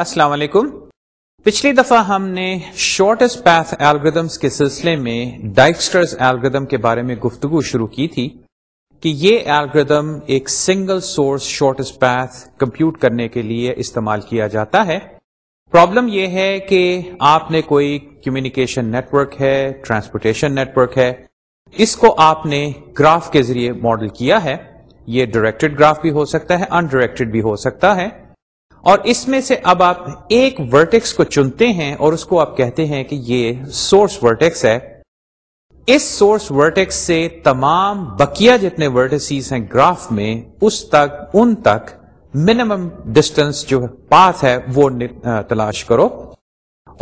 السلام علیکم پچھلی دفعہ ہم نے شارٹیسٹ پیتھ ایلگردمس کے سلسلے میں ڈائکسٹرز ایلگردم کے بارے میں گفتگو شروع کی تھی کہ یہ ایلگردم ایک single source shortest path compute کرنے کے لیے استعمال کیا جاتا ہے پرابلم یہ ہے کہ آپ نے کوئی کمیونیکیشن نیٹورک ہے ٹرانسپورٹیشن نیٹورک ہے اس کو آپ نے گراف کے ذریعے ماڈل کیا ہے یہ ڈائریکٹڈ گراف بھی ہو سکتا ہے انڈائریکٹڈ بھی ہو سکتا ہے اور اس میں سے اب آپ ایک ورٹیکس کو چنتے ہیں اور اس کو آپ کہتے ہیں کہ یہ سورس ورٹیکس ہے اس سورس ورٹیکس سے تمام بکیا جتنے ورٹیسیز ہیں گراف میں اس تک ان تک منیمم ڈسٹینس جو پاس ہے وہ تلاش کرو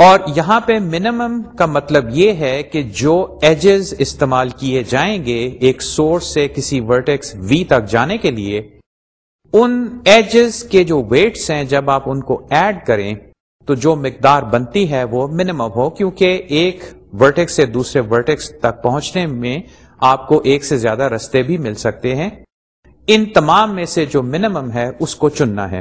اور یہاں پہ منیمم کا مطلب یہ ہے کہ جو ایجز استعمال کیے جائیں گے ایک سورس سے کسی ورٹیکس وی تک جانے کے لیے ان ایجز کے جو ویٹس ہیں جب آپ ان کو ایڈ کریں تو جو مقدار بنتی ہے وہ منیمم ہو کیونکہ ایک ورٹیکس سے دوسرے ورٹیکس تک پہنچنے میں آپ کو ایک سے زیادہ رستے بھی مل سکتے ہیں ان تمام میں سے جو منیمم ہے اس کو چننا ہے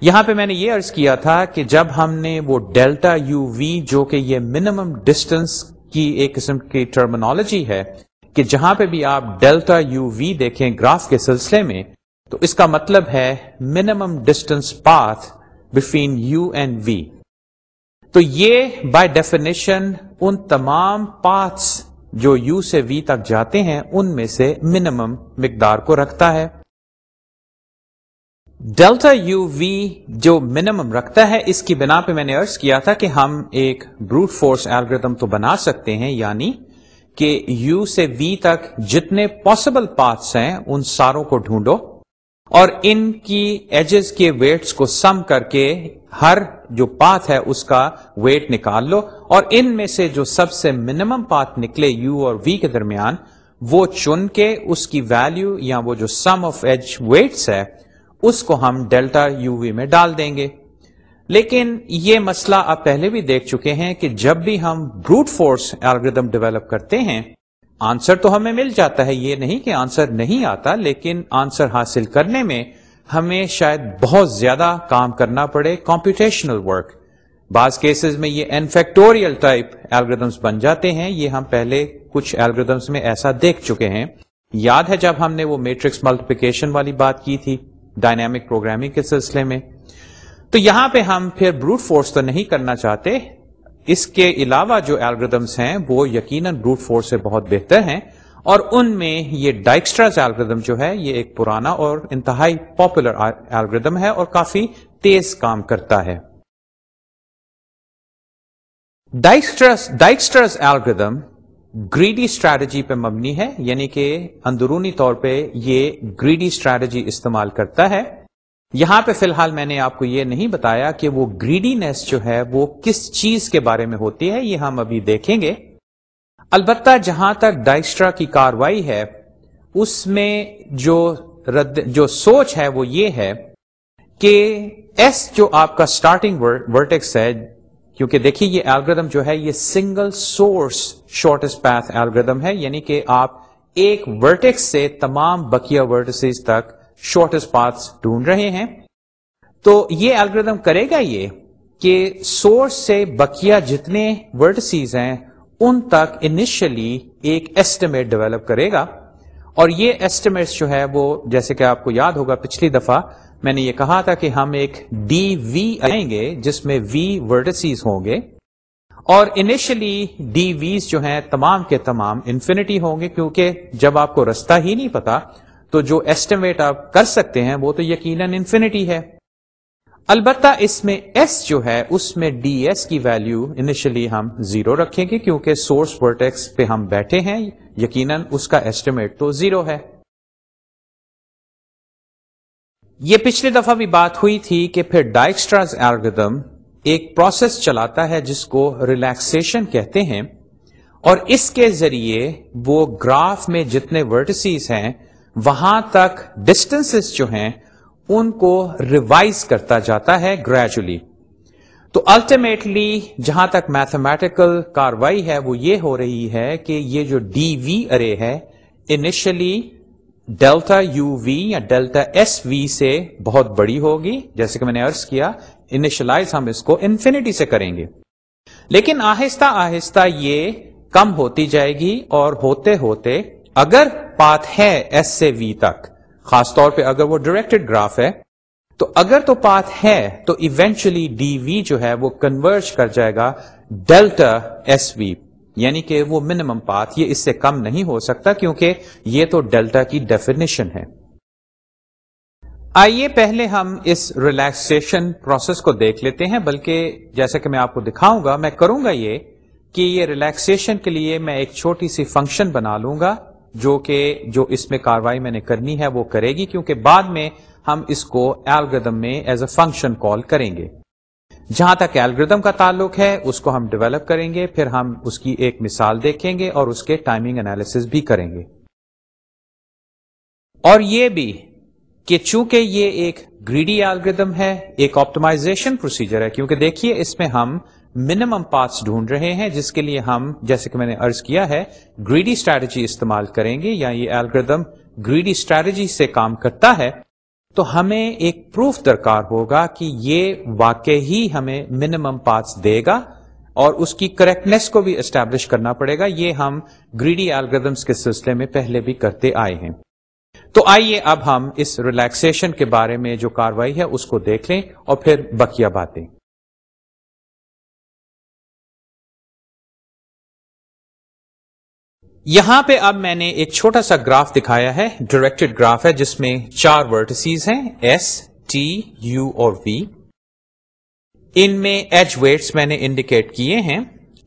یہاں پہ میں نے یہ عرض کیا تھا کہ جب ہم نے وہ ڈیلٹا یو وی جو کہ یہ منیمم ڈسٹینس کی ایک قسم کی ٹرمنالوجی ہے کہ جہاں پہ بھی آپ ڈیلٹا یو وی دیکھیں گراف کے سلسلے میں تو اس کا مطلب ہے minimum distance path between u and v تو یہ بائی ڈیفینیشن ان تمام پاتھس جو یو سے وی تک جاتے ہیں ان میں سے منیمم مقدار کو رکھتا ہے ڈیلٹا یو وی جو منیمم رکھتا ہے اس کی بنا پہ میں نے ارض کیا تھا کہ ہم ایک بروٹ فورس ایلگردم تو بنا سکتے ہیں یعنی کہ یو سے وی تک جتنے پاسبل پاتھس ہیں ان ساروں کو ڈھونڈو اور ان کی ایجز کے ویٹس کو سم کر کے ہر جو پاتھ ہے اس کا ویٹ نکال لو اور ان میں سے جو سب سے منیمم پاتھ نکلے یو اور وی کے درمیان وہ چن کے اس کی ویلو یا وہ جو سم آف ایج ویٹس ہے اس کو ہم ڈیلٹا یو وی میں ڈال دیں گے لیکن یہ مسئلہ آپ پہلے بھی دیکھ چکے ہیں کہ جب بھی ہم بروٹ فورس الگریدم ڈیولپ کرتے ہیں آنسر تو ہمیں مل جاتا ہے یہ نہیں کہ آنسر نہیں آتا لیکن آنسر حاصل کرنے میں ہمیں شاید بہت زیادہ کام کرنا پڑے کمپیوٹیشنل ورک بعض کیسز میں یہ انفیکٹوریل ٹائپ ایلگردمس بن جاتے ہیں یہ ہم پہلے کچھ ایلگردمس میں ایسا دیکھ چکے ہیں یاد ہے جب ہم نے وہ میٹرکس ملٹیپیکیشن والی بات کی تھی ڈائنامک پروگرامنگ کے سلسلے میں تو یہاں پہ ہم پھر بروٹ فورس تو نہیں کرنا چاہتے اس کے علاوہ جو الگریدمس ہیں وہ یقیناً روٹ فورس سے بہت بہتر ہیں اور ان میں یہ ڈائکسٹراز الگریدم جو ہے یہ ایک پرانا اور انتہائی پاپولر الگریدم ہے اور کافی تیز کام کرتا ہے ڈائکسٹرس گریڈی اسٹریٹجی پہ مبنی ہے یعنی کہ اندرونی طور پہ یہ گریڈی اسٹریٹجی استعمال کرتا ہے یہاں پہ فی الحال میں نے آپ کو یہ نہیں بتایا کہ وہ گریڈی نیس جو ہے وہ کس چیز کے بارے میں ہوتی ہے یہ ہم ابھی دیکھیں گے البتہ جہاں تک ڈائسٹرا کی کاروائی ہے اس میں جو رد جو سوچ ہے وہ یہ ہے کہ ایس جو آپ کا اسٹارٹنگ ورٹیکس ہے کیونکہ دیکھیے یہ الگریدم جو ہے یہ single source shortest path algorithm ہے یعنی کہ آپ ایک ورٹیکس سے تمام بکیا ورٹسز تک شارٹیسٹ پاتھس ڈھونڈ رہے ہیں تو یہ الگریدم کرے گا یہ کہ سورس سے بکیا جتنے ورڈسیز ہیں ان تک انیشلی ایک ایسٹیمیٹ ڈیولپ کرے گا اور یہ ایسٹیمیٹس جو ہے وہ جیسے کہ آپ کو یاد ہوگا پچھلی دفعہ میں نے یہ کہا تھا کہ ہم ایک ڈی وی آئیں گے جس میں وی ورڈسیز ہوں گے اور انیشلی ڈی ویز جو ہیں تمام کے تمام انفینٹی ہوں گے کیونکہ جب آپ کو رستہ ہی نہیں پتا تو جو ایسٹیمیٹ آپ کر سکتے ہیں وہ تو یقیناً انفینٹی ہے البتہ اس میں ایس جو ہے اس میں ڈی ایس کی ویلو انیشلی ہم زیرو رکھیں گے کیونکہ سورس ورٹیکس پہ ہم بیٹھے ہیں یقیناً اس کا ایسٹیمیٹ تو زیرو ہے یہ پچھلی دفعہ بھی بات ہوئی تھی کہ پھر ڈائکسٹرا ایک پروسیس چلاتا ہے جس کو ریلیکسن کہتے ہیں اور اس کے ذریعے وہ گراف میں جتنے ورٹسیز ہیں وہاں تک ڈسٹینس جو ہیں ان کو ریوائز کرتا جاتا ہے گریجولی تو الٹیمیٹلی جہاں تک میتھمیٹیکل کاروائی ہے وہ یہ ہو رہی ہے کہ یہ جو ڈی وی ارے ہے انیشلی ڈیلٹا یو وی یا ڈیلٹا ایس وی سے بہت بڑی ہوگی جیسے کہ میں نے ارض کیا انیشلائز ہم اس کو انفینٹی سے کریں گے لیکن آہستہ آہستہ یہ کم ہوتی جائے گی اور ہوتے ہوتے اگر پاتھ ہے ایس سے وی تک خاص طور پہ اگر وہ ڈائریکٹڈ گراف ہے تو اگر تو پاتھ ہے تو ایونچلی ڈی وی جو ہے وہ کنورج کر جائے گا ڈیلٹا ایس وی یعنی کہ وہ منیمم پات یہ اس سے کم نہیں ہو سکتا کیونکہ یہ تو ڈیلٹا کی ڈیفینیشن ہے آئیے پہلے ہم اس ریلیکسن پروسیس کو دیکھ لیتے ہیں بلکہ جیسا کہ میں آپ کو دکھاؤں گا میں کروں گا یہ کہ یہ ریلیکسن کے لیے میں ایک چھوٹی سی فنکشن بنا لوں گا جو کہ جو اس میں کاروائی میں نے کرنی ہے وہ کرے گی کیونکہ بعد میں ہم اس کو ایلگردم میں ایز اے فنکشن کال کریں گے جہاں تک ایلگردم کا تعلق ہے اس کو ہم ڈیولپ کریں گے پھر ہم اس کی ایک مثال دیکھیں گے اور اس کے ٹائمنگ انالس بھی کریں گے اور یہ بھی کہ چونکہ یہ ایک گریڈی ایلگردم ہے ایک آپٹمائزیشن پروسیجر ہے کیونکہ دیکھیے اس میں ہم منیمم پارٹس ڈھونڈ رہے ہیں جس کے لیے ہم جیسے کہ میں نے ارض کیا ہے گریڈی اسٹریٹجی استعمال کریں گے یا یہ الگریدم گریڈی اسٹریٹجی سے کام کرتا ہے تو ہمیں ایک پروف درکار ہوگا کہ یہ واقع ہی ہمیں منیمم پارٹس دے گا اور اس کی کریکٹنیس کو بھی اسٹیبلش کرنا پڑے گا یہ ہم گریڈی الگردمس کے سلسلے میں پہلے بھی کرتے آئے ہیں تو آئیے اب ہم اس ریلیکسیشن کے بارے میں جو کاروائی ہے اس کو دیکھ لیں اور پھر بقیہ باتیں یہاں پہ اب میں نے ایک چھوٹا سا گراف دکھایا ہے ڈائریکٹڈ گراف ہے جس میں چار ورٹسیز ہیں ایس ٹی یو اور وی ان میں ایج ویٹس میں نے انڈیکیٹ کیے ہیں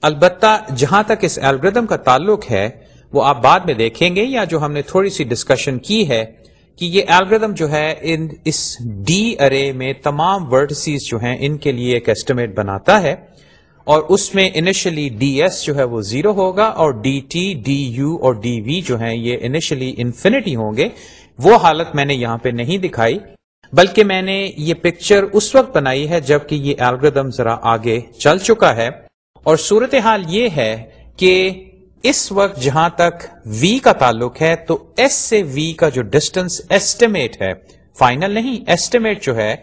البتہ جہاں تک اس ایلبردم کا تعلق ہے وہ آپ بعد میں دیکھیں گے یا جو ہم نے تھوڑی سی ڈسکشن کی ہے کہ یہ البریدم جو ہے ان اس ڈی ارے میں تمام ورٹسیز جو ہیں ان کے لیے ایک ایسٹیمیٹ بناتا ہے اور اس میں انیشلی ڈی ایس جو ہے وہ زیرو ہوگا اور ڈی ٹی ڈی یو اور ڈی وی جو ہیں یہ انیشلی انفینٹی ہوں گے وہ حالت میں نے یہاں پہ نہیں دکھائی بلکہ میں نے یہ پکچر اس وقت بنائی ہے جب کہ یہ الگریدم ذرا آگے چل چکا ہے اور صورت حال یہ ہے کہ اس وقت جہاں تک وی کا تعلق ہے تو ایس سے وی کا جو ڈسٹینس ایسٹیمیٹ ہے فائنل نہیں ایسٹیمیٹ جو ہے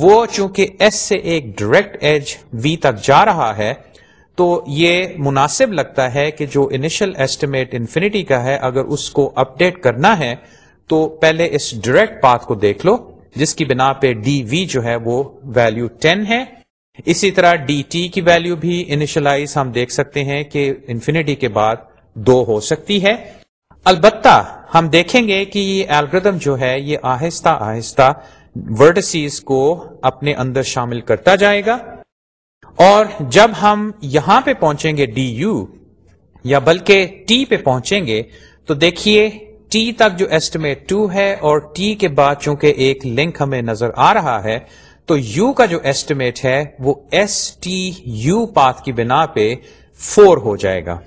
وہ چونکہ ایس سے ایک ڈائریکٹ ایج وی تک جا رہا ہے تو یہ مناسب لگتا ہے کہ جو انیشل ایسٹیمیٹ انفینٹی کا ہے اگر اس کو اپڈیٹ کرنا ہے تو پہلے اس ڈائریکٹ پاتھ کو دیکھ لو جس کی بنا پہ ڈی وی جو ہے وہ ویلو ٹین ہے اسی طرح ڈی ٹی کی ویلو بھی انیشلائز ہم دیکھ سکتے ہیں کہ انفینٹی کے بعد دو ہو سکتی ہے البتہ ہم دیکھیں گے کہ یہ الگریدم جو ہے یہ آہستہ آہستہ ورٹسیز کو اپنے اندر شامل کرتا جائے گا اور جب ہم یہاں پہ پہنچیں گے ڈی یو یا بلکہ ٹی پہ پہنچیں گے تو دیکھیے ٹی تک جو ایسٹیمیٹ ٹو ہے اور ٹی کے بعد چونکہ ایک لنک ہمیں نظر آ رہا ہے تو یو کا جو ایسٹیمیٹ ہے وہ ایس ٹی یو پاتھ کی بنا پہ فور ہو جائے گا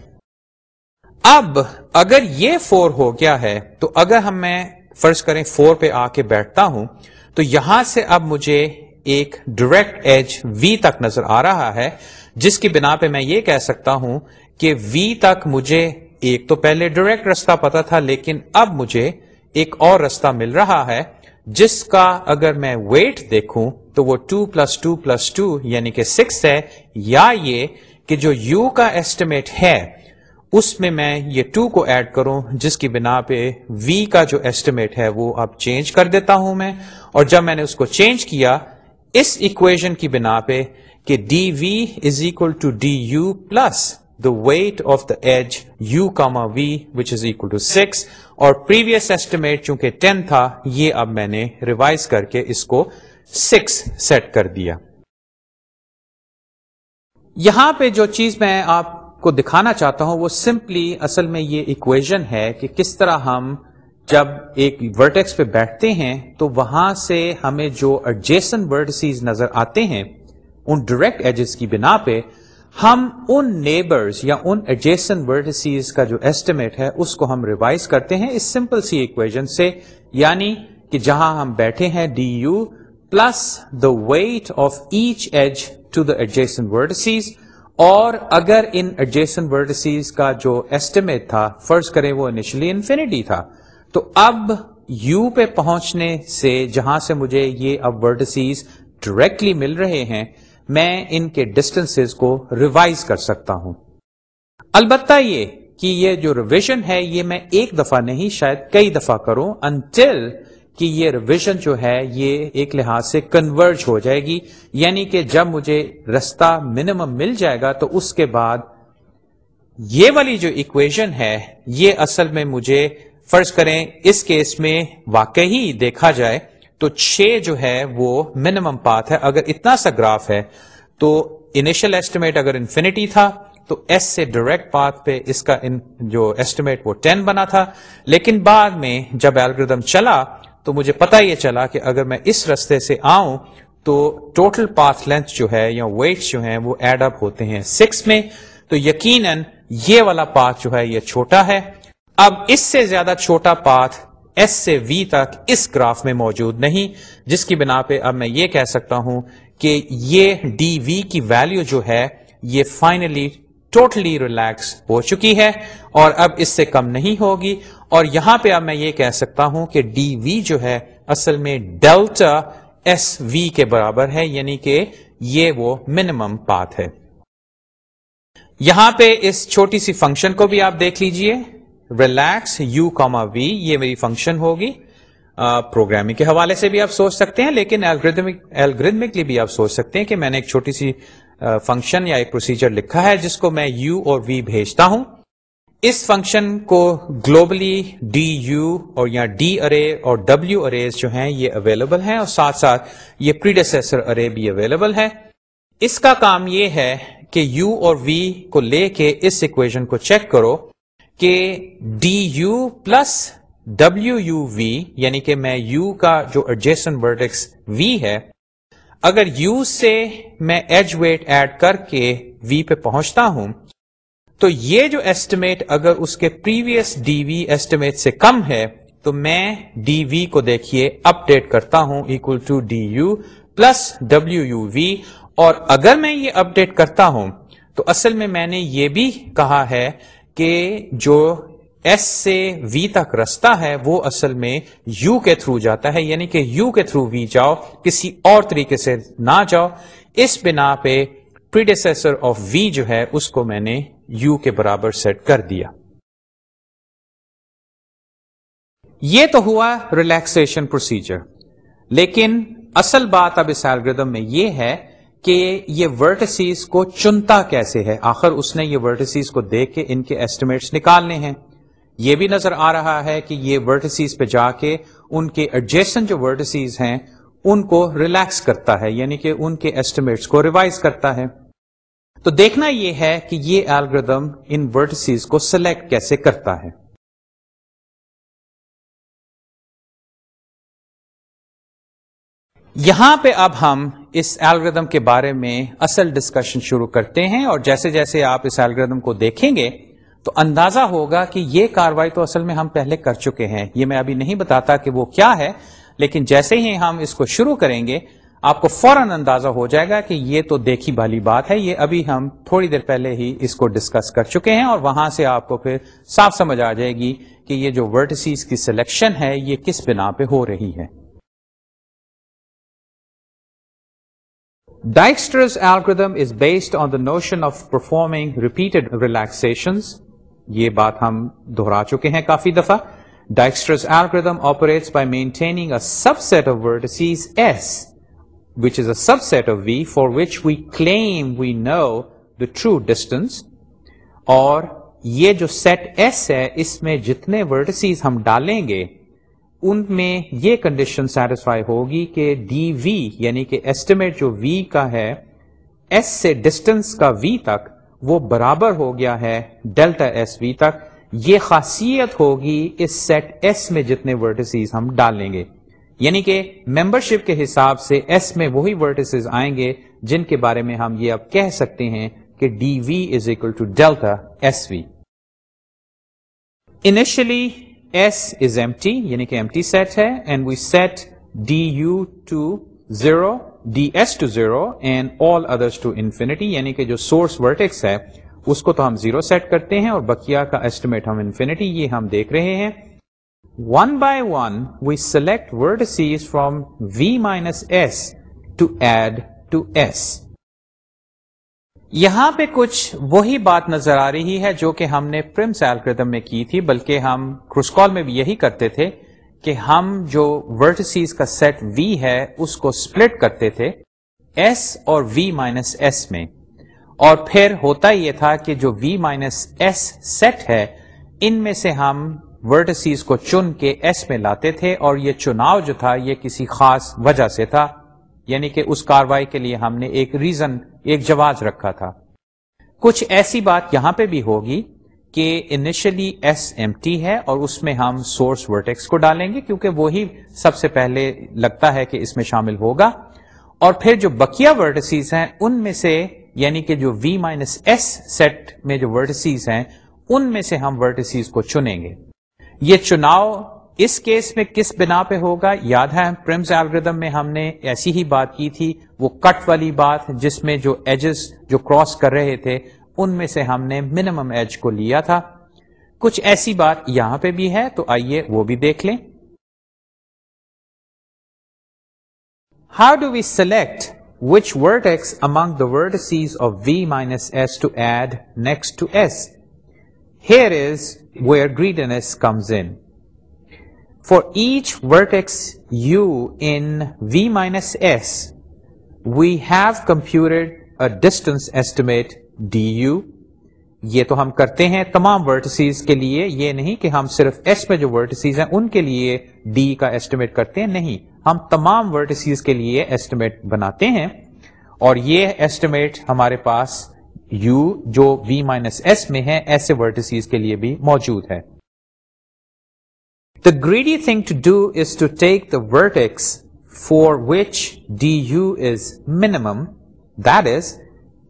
اب اگر یہ فور ہو گیا ہے تو اگر ہم میں فرض کریں فور پہ آ کے بیٹھتا ہوں تو یہاں سے اب مجھے ایک ڈائریکٹ ایج وی تک نظر آ رہا ہے جس کی بنا پہ میں یہ کہہ سکتا ہوں کہ وی تک مجھے ایک تو پہلے ڈائریکٹ رستہ پتا تھا لیکن اب مجھے ایک اور رستہ مل رہا ہے جس کا اگر میں ویٹ دیکھوں تو وہ 2 پلس ٹو پلس ٹو یعنی کہ سکس ہے یا یہ کہ جو یو کا ایسٹیمیٹ ہے اس میں میں یہ 2 کو ایڈ کروں جس کی بنا پہ وی کا جو ایسٹیمیٹ ہے وہ اب چینج کر دیتا ہوں میں اور جب میں نے اس کو چینج کیا اس ایکویشن کی بنا پہ کہ d v is equal to d u plus the weight of the edge u comma v which is equal to six اور پریویس ایسٹیمیٹ چونکہ ٹین تھا یہ اب میں نے ریوائز کر کے اس کو سکس سیٹ کر دیا یہاں پہ جو چیز میں آپ کو دکھانا چاہتا ہوں وہ سمپلی اصل میں یہ اکویژن ہے کہ کس طرح ہم جب ایک ورٹیکس پہ بیٹھتے ہیں تو وہاں سے ہمیں جو ایڈجیسن ورڈسیز نظر آتے ہیں ان ڈائریکٹ ایجز کی بنا پہ ہم ان نیبرز یا ان ایڈجیسن ورڈسیز کا جو ایسٹیمیٹ ہے اس کو ہم ریوائز کرتے ہیں اس سمپل سی سے یعنی کہ جہاں ہم بیٹھے ہیں d u plus the weight of each edge to the adjacent vertices اور اگر ان ایڈجیسن ورڈسیز کا جو ایسٹیمیٹ تھا فرض کریں وہ انیشلی انفینیٹی تھا تو اب یو پہ پہنچنے سے جہاں سے مجھے یہ اب ورڈسیز ڈائریکٹلی مل رہے ہیں میں ان کے ڈسٹینس کو ریوائز کر سکتا ہوں البتہ یہ کہ یہ جو ریویژن ہے یہ میں ایک دفعہ نہیں شاید کئی دفعہ کروں انٹل کہ یہ ریویژن جو ہے یہ ایک لحاظ سے کنورج ہو جائے گی یعنی کہ جب مجھے رستہ منیمم مل جائے گا تو اس کے بعد یہ والی جو ایکویشن ہے یہ اصل میں مجھے فرض کریں اس کیس میں واقعی دیکھا جائے تو چھ جو ہے وہ منیمم پاتھ ہے اگر اتنا سا گراف ہے تو انیشل ایسٹیمیٹ اگر انفینٹی تھا تو ایس سے ڈائریکٹ پاتھ پہ اس کا جو ایسٹیمیٹ وہ ٹین بنا تھا لیکن بعد میں جب ایلگردم چلا تو مجھے پتا یہ چلا کہ اگر میں اس رستے سے آؤں تو ٹوٹل پاتھ لینتھ جو ہے یا ویٹس جو ہیں وہ ایڈ اپ ہوتے ہیں سکس میں تو یقیناً یہ والا پاتھ جو ہے یہ چھوٹا ہے اب اس سے زیادہ چھوٹا پاتھ ایس سے وی تک اس گراف میں موجود نہیں جس کی بنا پہ اب میں یہ کہہ سکتا ہوں کہ یہ ڈی وی کی ویلیو جو ہے یہ فائنلی ٹوٹلی ریلیکس ہو چکی ہے اور اب اس سے کم نہیں ہوگی اور یہاں پہ اب میں یہ کہہ سکتا ہوں کہ ڈی وی جو ہے اصل میں ڈیلٹا ایس وی کے برابر ہے یعنی کہ یہ وہ منیمم پاتھ ہے یہاں پہ اس چھوٹی سی فنکشن کو بھی آپ دیکھ لیجئے ریلیکس یو کاما وی یہ میری فنکشن ہوگی پروگرامنگ کے حوالے سے بھی آپ سوچ سکتے ہیں لیکن الگریدمکلی بھی آپ سوچ سکتے ہیں کہ میں نے ایک چھوٹی سی فنکشن یا ایک پروسیجر لکھا ہے جس کو میں یو اور وی بھیجتا ہوں اس فنکشن کو گلوبلی ڈی یو اور یا ڈی ارے اور ڈبلو ارے جو ہیں یہ اویلیبل ہیں اور ساتھ ساتھ یہ پریڈیسیسر ارے بھی اویلیبل ہے اس کا کام یہ ہے کہ یو اور وی کو لے کے اس ایکویشن کو چیک کرو کہ D you plus W U وی یعنی کہ میں یو کا جو ایڈجسٹن ورڈکس وی ہے اگر یو سے میں ایج ویٹ ایڈ کر کے وی پہ پہنچتا ہوں تو یہ جو ایسٹیمیٹ اگر اس کے پریویس ڈی وی ایسٹیمیٹ سے کم ہے تو میں ڈی وی کو دیکھیے اپ ڈیٹ کرتا ہوں equal to d u plus W U وی اور اگر میں یہ اپ ڈیٹ کرتا ہوں تو اصل میں میں نے یہ بھی کہا ہے کہ جو ایس سے وی تک رستا ہے وہ اصل میں یو کے تھرو جاتا ہے یعنی کہ یو کے تھرو وی جاؤ کسی اور طریقے سے نہ جاؤ اس بنا پہ پریڈیسیسر آف وی جو ہے اس کو میں نے یو کے برابر سیٹ کر دیا یہ تو ہوا ریلیکسیشن پروسیجر لیکن اصل بات اب اس ایلگردم میں یہ ہے کہ یہ ورٹسیز کو چنتا کیسے ہے آخر اس نے یہ ورٹسیز کو دیکھ کے ان کے ایسٹیمیٹس نکالنے ہیں یہ بھی نظر آ رہا ہے کہ یہ ورٹسیز پہ جا کے ان کے ایڈجیسن جو ورٹسیز ہیں ان کو ریلیکس کرتا ہے یعنی کہ ان کے ایسٹیمیٹس کو ریوائز کرتا ہے تو دیکھنا یہ ہے کہ یہ الگریدم ان ورٹسیز کو سلیکٹ کیسے کرتا ہے یہاں پہ اب ہم اس الگریدم کے بارے میں اصل ڈسکشن شروع کرتے ہیں اور جیسے جیسے آپ اس الگریدم کو دیکھیں گے تو اندازہ ہوگا کہ یہ کاروائی تو اصل میں ہم پہلے کر چکے ہیں یہ میں ابھی نہیں بتاتا کہ وہ کیا ہے لیکن جیسے ہی ہم اس کو شروع کریں گے آپ کو فوراً اندازہ ہو جائے گا کہ یہ تو دیکھی بھالی بات ہے یہ ابھی ہم تھوڑی دیر پہلے ہی اس کو ڈسکس کر چکے ہیں اور وہاں سے آپ کو پھر صاف سمجھ آ جائے گی کہ یہ جو ورٹسیز کی سلیکشن ہے یہ کس بنا پہ ہو رہی ہے based on the notion of performing repeated relaxation یہ بات ہم دہرا چکے ہیں کافی دفعہ Dijkstra's algorithm operates by maintaining subset of which is a subset of v for which we claim we know the true distance اور یہ جو سیٹ ایس ہے اس میں جتنے ورڈسیز ہم ڈالیں گے ان میں یہ کنڈیشن سیٹسفائی ہوگی کہ ڈی وی یعنی کہ ایسٹیمیٹ جو وی کا ہے ایس سے ڈسٹینس کا وی تک وہ برابر ہو گیا ہے ڈیلٹا ایس وی تک یہ خاصیت ہوگی اس سیٹ ایس میں جتنے ورٹسیز ہم ڈالیں گے یعنی کہ ممبر شپ کے حساب سے ایس میں وہی ورڈس آئیں گے جن کے بارے میں ہم یہ اب کہہ سکتے ہیں کہ d v is equal to delta s v initially s is empty یعنی کہ ایم ٹی سیٹ ہے جو سورس ورٹیکس ہے اس کو تو ہم زیرو سیٹ کرتے ہیں اور بکیا کا ایسٹیمیٹ انفینٹی یہ ہم دیکھ رہے ہیں one by one we select vertices from v minus s to add to s یہاں پہ کچھ وہی بات نظر آ رہی ہے جو کہ ہم نے پرمس ایلکردم میں کی تھی بلکہ ہم کروسکال میں بھی یہی کرتے تھے کہ ہم جو ورٹسیز کا سیٹ وی ہے اس کو سپلٹ کرتے تھے ایس اور وی مائنس ایس میں اور پھر ہوتا یہ تھا کہ جو وی مائنس ایس سیٹ ہے ان میں سے ہم ورٹسیز کو چن کے ایس میں لاتے تھے اور یہ چناؤ جو تھا یہ کسی خاص وجہ سے تھا یعنی کہ اس کاروائی کے لیے ہم نے ایک ریزن ایک جواز رکھا تھا کچھ ایسی بات یہاں پہ بھی ہوگی کہ انیشلی ایس ایم ٹی ہے اور اس میں ہم سورس ورٹیکس کو ڈالیں گے کیونکہ وہی سب سے پہلے لگتا ہے کہ اس میں شامل ہوگا اور پھر جو بکیا ورڈسیز ہیں ان میں سے یعنی کہ جو وی مائنس ایس سیٹ میں جو ورڈسیز ہیں ان میں سے ہم ورڈسیز کو چنیں گے یہ چناؤ اس کیس میں کس بنا پہ ہوگا یاد ہے پرمز ایلگردم میں ہم نے ایسی ہی بات کی تھی وہ کٹ والی بات جس میں جو ایجز جو کراس کر رہے تھے ان میں سے ہم نے منیمم ایج کو لیا تھا کچھ ایسی بات یہاں پہ بھی ہے تو آئیے وہ بھی دیکھ لیں how do we select which vertex among the vertices of v minus s to add next to s here is where greediness comes in for each vertex u in v minus s we have computed a distance estimate d u یہ تو ہم کرتے ہیں تمام vertices کے لیے یہ نہیں کہ ہم صرف ایس میں جو ورٹسیز ہیں ان کے لیے ڈی کا ایسٹیمیٹ کرتے ہیں نہیں ہم تمام ورٹسیز کے لیے ایسٹیمیٹ بناتے ہیں اور یہ ایسٹیمیٹ ہمارے پاس یو جو وی مائنس ایس میں ہے ایسے ورٹسیز کے لیے بھی موجود ہے the greedy thing to do is to take the vertex for which d u is minimum that is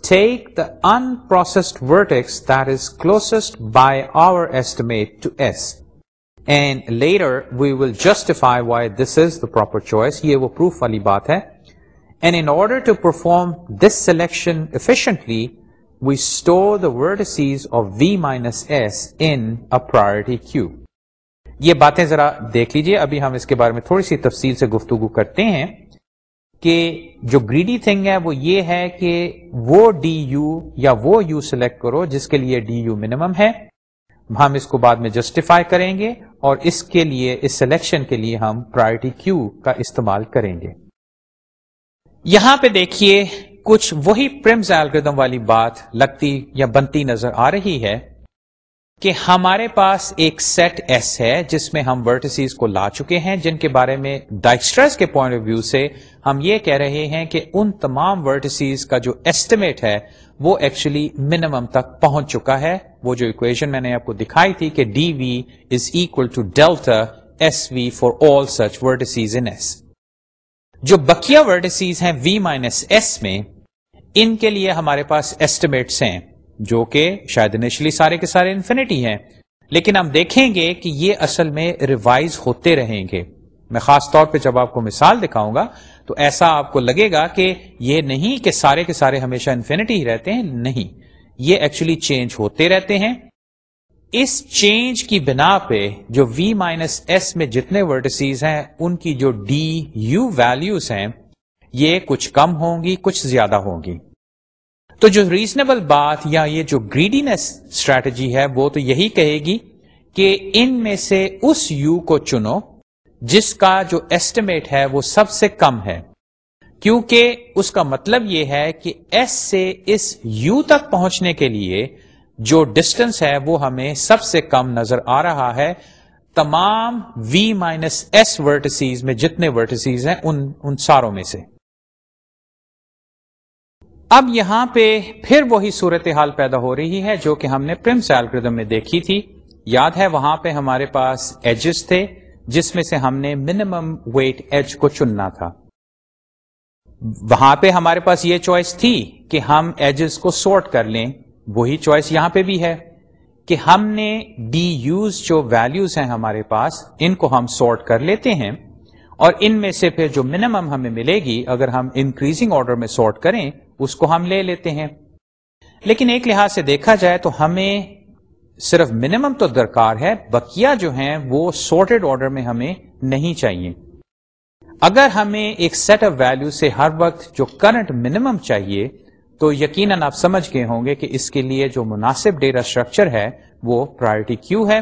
take the unprocessed vertex that is closest by our estimate s and لے we will justify why this is the proper choice یہ وہ proof والی بات ہے and in order to perform this selection efficiently we store the vertices of v minus s in a priority queue یہ باتیں ذرا دیکھ لیجیے ابھی ہم اس کے بارے میں تھوڑی سی تفصیل سے گفتگو کرتے ہیں کہ جو گریڈی تھنگ ہے وہ یہ ہے کہ وہ ڈی یو یا وہ یو سلیکٹ کرو جس کے لیے ڈی یو منیمم ہے ہم اس کو بعد میں جسٹیفائی کریں گے اور اس کے لیے اس سلیکشن کے لیے ہم پرائرٹی کیو کا استعمال کریں گے یہاں پہ دیکھیے کچھ وہی پرمز الگریدم والی بات لگتی یا بنتی نظر آ رہی ہے کہ ہمارے پاس ایک سیٹ ایس ہے جس میں ہم ورٹسیز کو لا چکے ہیں جن کے بارے میں ڈائسٹرس کے پوائنٹ آف ویو سے ہم یہ کہہ رہے ہیں کہ ان تمام ورٹسیز کا جو ایسٹیمیٹ ہے وہ ایکچولی منیمم تک پہنچ چکا ہے وہ جو اکویشن میں نے آپ کو دکھائی تھی کہ d v is equal to delta s v for all such vertices in s جو بکیا ورٹسیز ہیں وی مائنس ایس میں ان کے لیے ہمارے پاس ایسٹیمیٹس ہیں جو کہ شاید انیشلی سارے کے سارے انفینٹی ہیں لیکن ہم دیکھیں گے کہ یہ اصل میں ریوائز ہوتے رہیں گے میں خاص طور پہ جب آپ کو مثال دکھاؤں گا تو ایسا آپ کو لگے گا کہ یہ نہیں کہ سارے کے سارے ہمیشہ انفینٹی ہی رہتے ہیں نہیں یہ ایکچولی چینج ہوتے رہتے ہیں اس چینج کی بنا پہ جو وی مائنس ایس میں جتنے ورڈسیز ہیں ان کی جو ڈی یو ویلیوز ہیں یہ کچھ کم ہوں گی کچھ زیادہ ہوں گی تو جو ریزنیبل بات یا یہ جو گریڈینس اسٹریٹجی ہے وہ تو یہی کہے گی کہ ان میں سے اس یو کو چنو جس کا جو ایسٹیمیٹ ہے وہ سب سے کم ہے کیونکہ اس کا مطلب یہ ہے کہ ایس سے اس یو تک پہنچنے کے لیے جو ڈسٹنس ہے وہ ہمیں سب سے کم نظر آ رہا ہے تمام وی مائنس ایس ورٹسیز میں جتنے ورٹسیز ہیں ان ان ساروں میں سے اب یہاں پہ پھر وہی صورتحال پیدا ہو رہی ہے جو کہ ہم نے پرمس الگریدم میں دیکھی تھی یاد ہے وہاں پہ ہمارے پاس ایجز تھے جس میں سے ہم نے منیمم ویٹ ایج کو چننا تھا وہاں پہ ہمارے پاس یہ چوائس تھی کہ ہم ایجز کو سارٹ کر لیں وہی چوائس یہاں پہ بھی ہے کہ ہم نے ڈی یوز جو ویلیوز ہیں ہمارے پاس ان کو ہم سارٹ کر لیتے ہیں اور ان میں سے پھر جو منیمم ہمیں ملے گی اگر ہم انکریزنگ آرڈر میں سارٹ کریں اس کو ہم لے لیتے ہیں لیکن ایک لحاظ سے دیکھا جائے تو ہمیں صرف منیمم تو درکار ہے بکیا جو ہیں وہ سارٹیڈ آرڈر میں ہمیں نہیں چاہیے اگر ہمیں ایک سیٹ آف ویلو سے ہر وقت جو کرنٹ منیمم چاہیے تو یقیناً آپ سمجھ گئے ہوں گے کہ اس کے لیے جو مناسب ڈیٹا اسٹرکچر ہے وہ پرائرٹی کیو ہے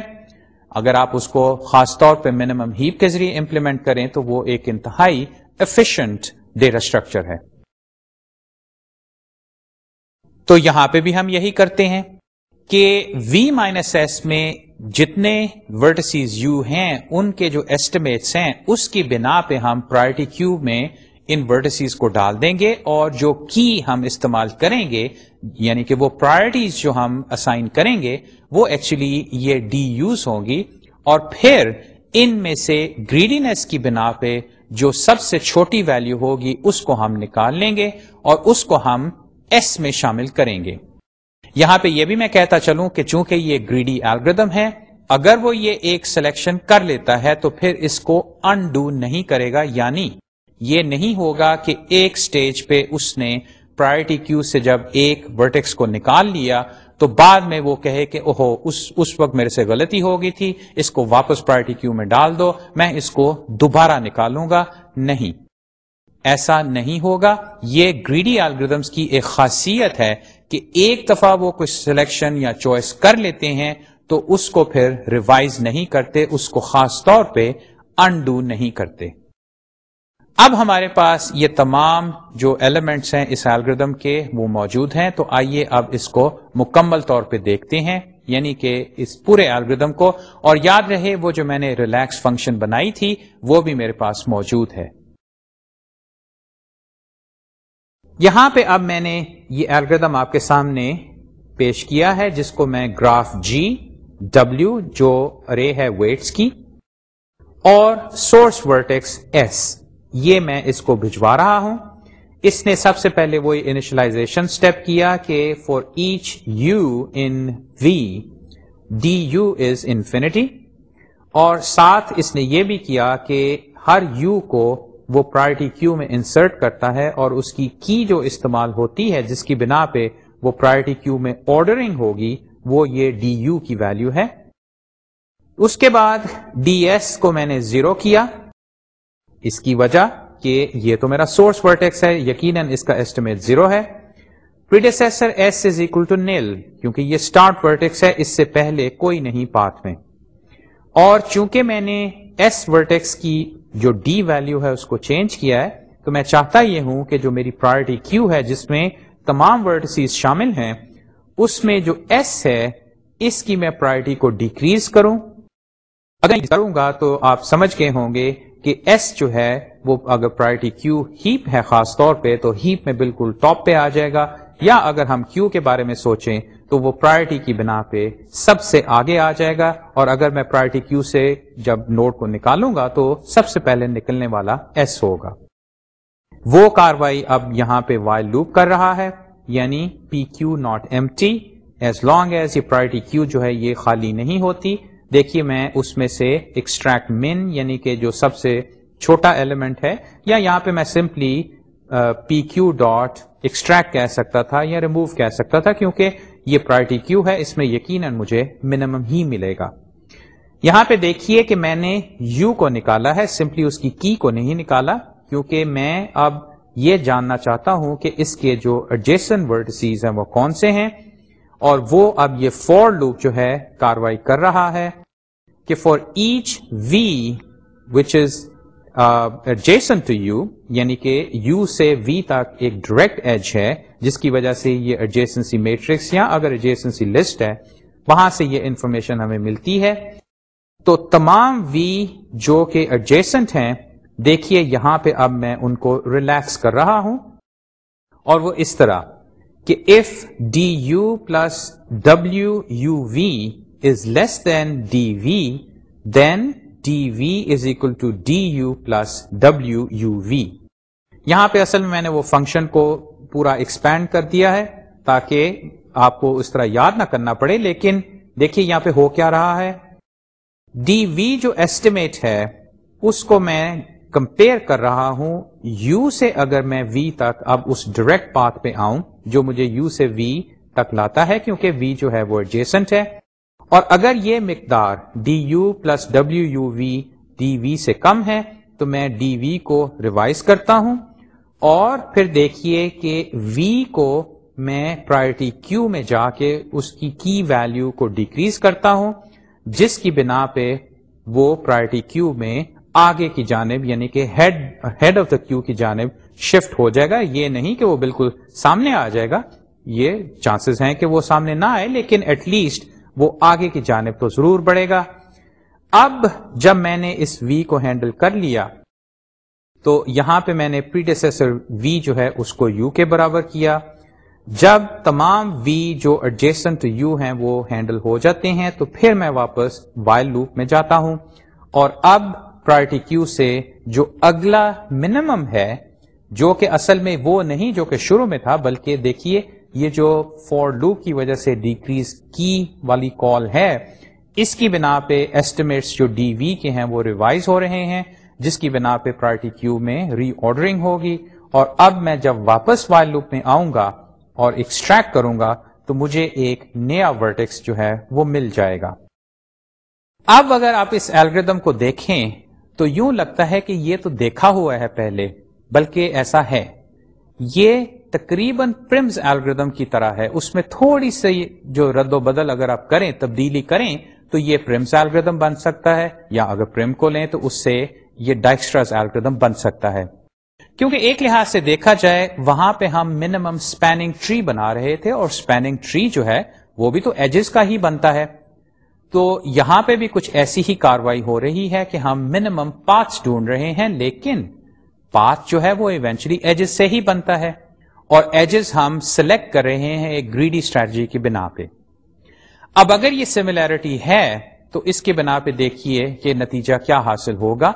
اگر آپ اس کو خاص طور پہ منیمم ہیپ کے ذریعے امپلیمنٹ کریں تو وہ ایک انتہائی افیشئنٹ اسٹرکچر ہے تو یہاں پہ بھی ہم یہی کرتے ہیں کہ وی مائنس ایس میں جتنے ورٹسیز یو ہیں ان کے جو ایسٹیمیٹس ہیں اس کی بنا پہ ہم پرائرٹی کیو میں ان ورٹسیز کو ڈال دیں گے اور جو کی ہم استعمال کریں گے یعنی کہ وہ پرائرٹیز جو ہم اسائن کریں گے وہ ایکچولی یہ ڈی یوز ہوں گی اور پھر ان میں سے گریڈینس کی بنا پہ جو سب سے چھوٹی ویلو ہوگی اس کو ہم نکال لیں گے اور اس کو ہم ایس میں میں شامل کریں گے یہاں پہ یہ بھی کہتا چلوں کہ چونکہ یہ گریڈی ایلگردم ہے اگر وہ یہ ایک سلیکشن کر لیتا ہے تو پھر اس کو انڈو نہیں کرے گا یعنی یہ نہیں ہوگا کہ ایک سٹیج پہ اس نے پرائرٹی کیو سے جب ایک ورٹیکس کو نکال لیا تو بعد میں وہ کہے کہ اوہو اس اس وقت میرے سے غلطی ہو گئی تھی اس کو واپس پرائرٹی کیو میں ڈال دو میں اس کو دوبارہ نکالوں گا نہیں ایسا نہیں ہوگا یہ گریڈی الگریدمس کی ایک خاصیت ہے کہ ایک دفعہ وہ کوئی سلیکشن یا چوائس کر لیتے ہیں تو اس کو پھر ریوائز نہیں کرتے اس کو خاص طور پہ انڈو نہیں کرتے اب ہمارے پاس یہ تمام جو ایلیمنٹس ہیں اس الگردم کے وہ موجود ہیں تو آئیے اب اس کو مکمل طور پہ دیکھتے ہیں یعنی کہ اس پورے الگردم کو اور یاد رہے وہ جو میں نے ریلیکس فنکشن بنائی تھی وہ بھی میرے پاس موجود ہے یہاں پہ اب میں نے یہ الگردم آپ کے سامنے پیش کیا ہے جس کو میں گراف جی ڈبلو جو رے ہے ویٹس کی اور سورس ورٹیکس ایس یہ میں اس کو بھجوا رہا ہوں اس نے سب سے پہلے وہ انیشلائزیشن اسٹیپ کیا کہ for each u in d u is infinity اور ساتھ اس نے یہ بھی کیا کہ ہر یو کو وہ پرائرٹی کیو میں انسرٹ کرتا ہے اور اس کی کی جو استعمال ہوتی ہے جس کی بنا پہ وہ پرائرٹی کیو میں آرڈرنگ ہوگی وہ یہ ڈی یو کی ویلیو ہے اس کے بعد ڈی ایس کو میں نے زیرو کیا اس کی وجہ کہ یہ تو میرا سورس ورٹیکس ہے یقیناً اس کا اسٹیمیٹ زیرو ہے کیونکہ یہ اسٹارٹ ورٹیکس ہے اس سے پہلے کوئی نہیں پاتھ میں اور چونکہ میں نے ایس ورٹیکس کی جو ڈی ویلو ہے اس کو چینج کیا ہے تو میں چاہتا یہ ہوں کہ جو میری پرائرٹی کیو ہے جس میں تمام ورٹسیز شامل ہیں اس میں جو ایس ہے اس کی میں پرائرٹی کو ڈیکریز کروں اگر کروں گا تو آپ سمجھ گئے ہوں گے کہ ایس جو ہے وہ اگر پرائرٹی کیو ہیپ ہے خاص طور پہ تو ہیپ میں بالکل ٹاپ پہ آ جائے گا یا اگر ہم کیو کے بارے میں سوچیں تو وہ پرائرٹی کی بنا پہ سب سے آگے آ جائے گا اور اگر میں پرائرٹی کیو سے جب نوٹ کو نکالوں گا تو سب سے پہلے نکلنے والا ایس ہوگا وہ کاروائی اب یہاں پہ وائل لوپ کر رہا ہے یعنی p q not empty as long as یہ پرائرٹی کیو جو ہے یہ خالی نہیں ہوتی دیکھیے میں اس میں سے ایکسٹریکٹ من یعنی کہ جو سب سے چھوٹا ایلیمنٹ ہے یا یہاں پہ میں simply p q dot extract کہہ سکتا تھا یا ریمو کہہ سکتا تھا کیونکہ یہ پرائرٹی کیو ہے اس میں یقیناً مجھے منیمم ہی ملے گا یہاں پہ دیکھیے کہ میں نے یو کو نکالا ہے سمپلی اس کی کی کو نہیں نکالا کیونکہ میں اب یہ جاننا چاہتا ہوں کہ اس کے جو ایڈجیسن ورڈ ہیں وہ کون سے ہیں اور وہ اب یہ فور لوپ جو ہے کاروائی کر رہا ہے کہ for each v which is adjacent to u یعنی کہ یو سے وی تک ایک ڈائریکٹ ایج ہے جس کی وجہ سے یہ ایڈجیسنسی میٹرکس یا اگر ایڈجیسنسی لسٹ ہے وہاں سے یہ انفارمیشن ہمیں ملتی ہے تو تمام وی جو کہ ایڈجیسنٹ ہیں دیکھیے یہاں پہ اب میں ان کو ریلیکس کر رہا ہوں اور وہ اس طرح کہ if D U plus W U V less than D V then D V is equal to D U plus W U V یہاں پہ اصل میں نے وہ فنکشن کو پورا ایکسپینڈ کر دیا ہے تاکہ آپ کو اس طرح یاد نہ کرنا پڑے لیکن دیکھیے یہاں پہ ہو کیا رہا ہے ڈی وی جو ایسٹیمیٹ ہے اس کو میں کمپیئر کر رہا ہوں یو سے اگر میں وی تک اب اس ڈائریکٹ پاتھ پہ آؤں جو مجھے یو سے وی تک لاتا ہے کیونکہ وی جو ہے وہ ایڈجیسنٹ ہے اور اگر یہ مقدار D you plus W U we D وی سے کم ہے تو میں ڈی وی کو ریوائز کرتا ہوں اور پھر دیکھیے کہ وی کو میں پرائرٹی کیو میں جا کے اس کی کی ویلیو کو ڈیکریز کرتا ہوں جس کی بنا پہ وہ پرائرٹی کیو میں آگے کی جانب یعنی کہ head head of the queue کی جانب شفٹ ہو جائے گا یہ نہیں کہ وہ بالکل سامنے آ جائے گا یہ چانسز ہیں کہ وہ سامنے نہ آئے لیکن ایٹ لیسٹ وہ آگے کی جانب تو ضرور بڑھے گا اب جب میں نے اس وی کو ہینڈل کر لیا تو یہاں پہ میں نے وی جو ہے اس کو یو کے برابر کیا جب تمام وی جو ایڈجسٹنٹ یو ہیں وہ ہینڈل ہو جاتے ہیں تو پھر میں واپس وائل لوپ میں جاتا ہوں اور اب پرائرٹی کیو سے جو اگلا منیمم ہے جو کہ اصل میں وہ نہیں جو کہ شروع میں تھا بلکہ دیکھیے یہ جو فور لو کی وجہ سے ڈیکریز کی والی کال ہے اس کی بنا پہ ایسٹیمیٹس جو ڈی وی کے ہیں وہ ریوائز ہو رہے ہیں جس کی بنا پہ پرائرٹی کیو میں ری آرڈرنگ ہوگی اور اب میں جب واپس وائل لوپ میں آؤں گا اور ایکسٹریکٹ کروں گا تو مجھے ایک نیا ورٹیکس جو ہے وہ مل جائے گا اب اگر آپ اس ایلگردم کو دیکھیں تو یوں لگتا ہے کہ یہ تو دیکھا ہوا ہے پہلے بلکہ ایسا ہے یہ تقریباً پرمز الگریدم کی طرح ہے اس میں تھوڑی سی جو رد و بدل اگر آپ کریں تبدیلی کریں تو یہ پرمز الگریدم بن سکتا ہے یا اگر پرم کو لیں تو اس سے یہ ڈائکسٹراز الگریدم بن سکتا ہے کیونکہ ایک لحاظ سے دیکھا جائے وہاں پہ ہم منیمم سپیننگ ٹری بنا رہے تھے اور سپیننگ ٹری جو ہے وہ بھی تو ایجز کا ہی بنتا ہے تو یہاں پہ بھی کچھ ایسی ہی کاروائی ہو رہی ہے کہ ہم منیمم پاتھ ڈھونڈ رہے ہیں لیکن پاتھ جو ہے وہ ایونچلی ایجز سے ہی بنتا ہے اور ایجز ہم سلیکٹ کر رہے ہیں ایک گریڈی اسٹریٹجی کی بنا پہ اب اگر یہ سملیرٹی ہے تو اس کے بنا پہ دیکھیے کہ نتیجہ کیا حاصل ہوگا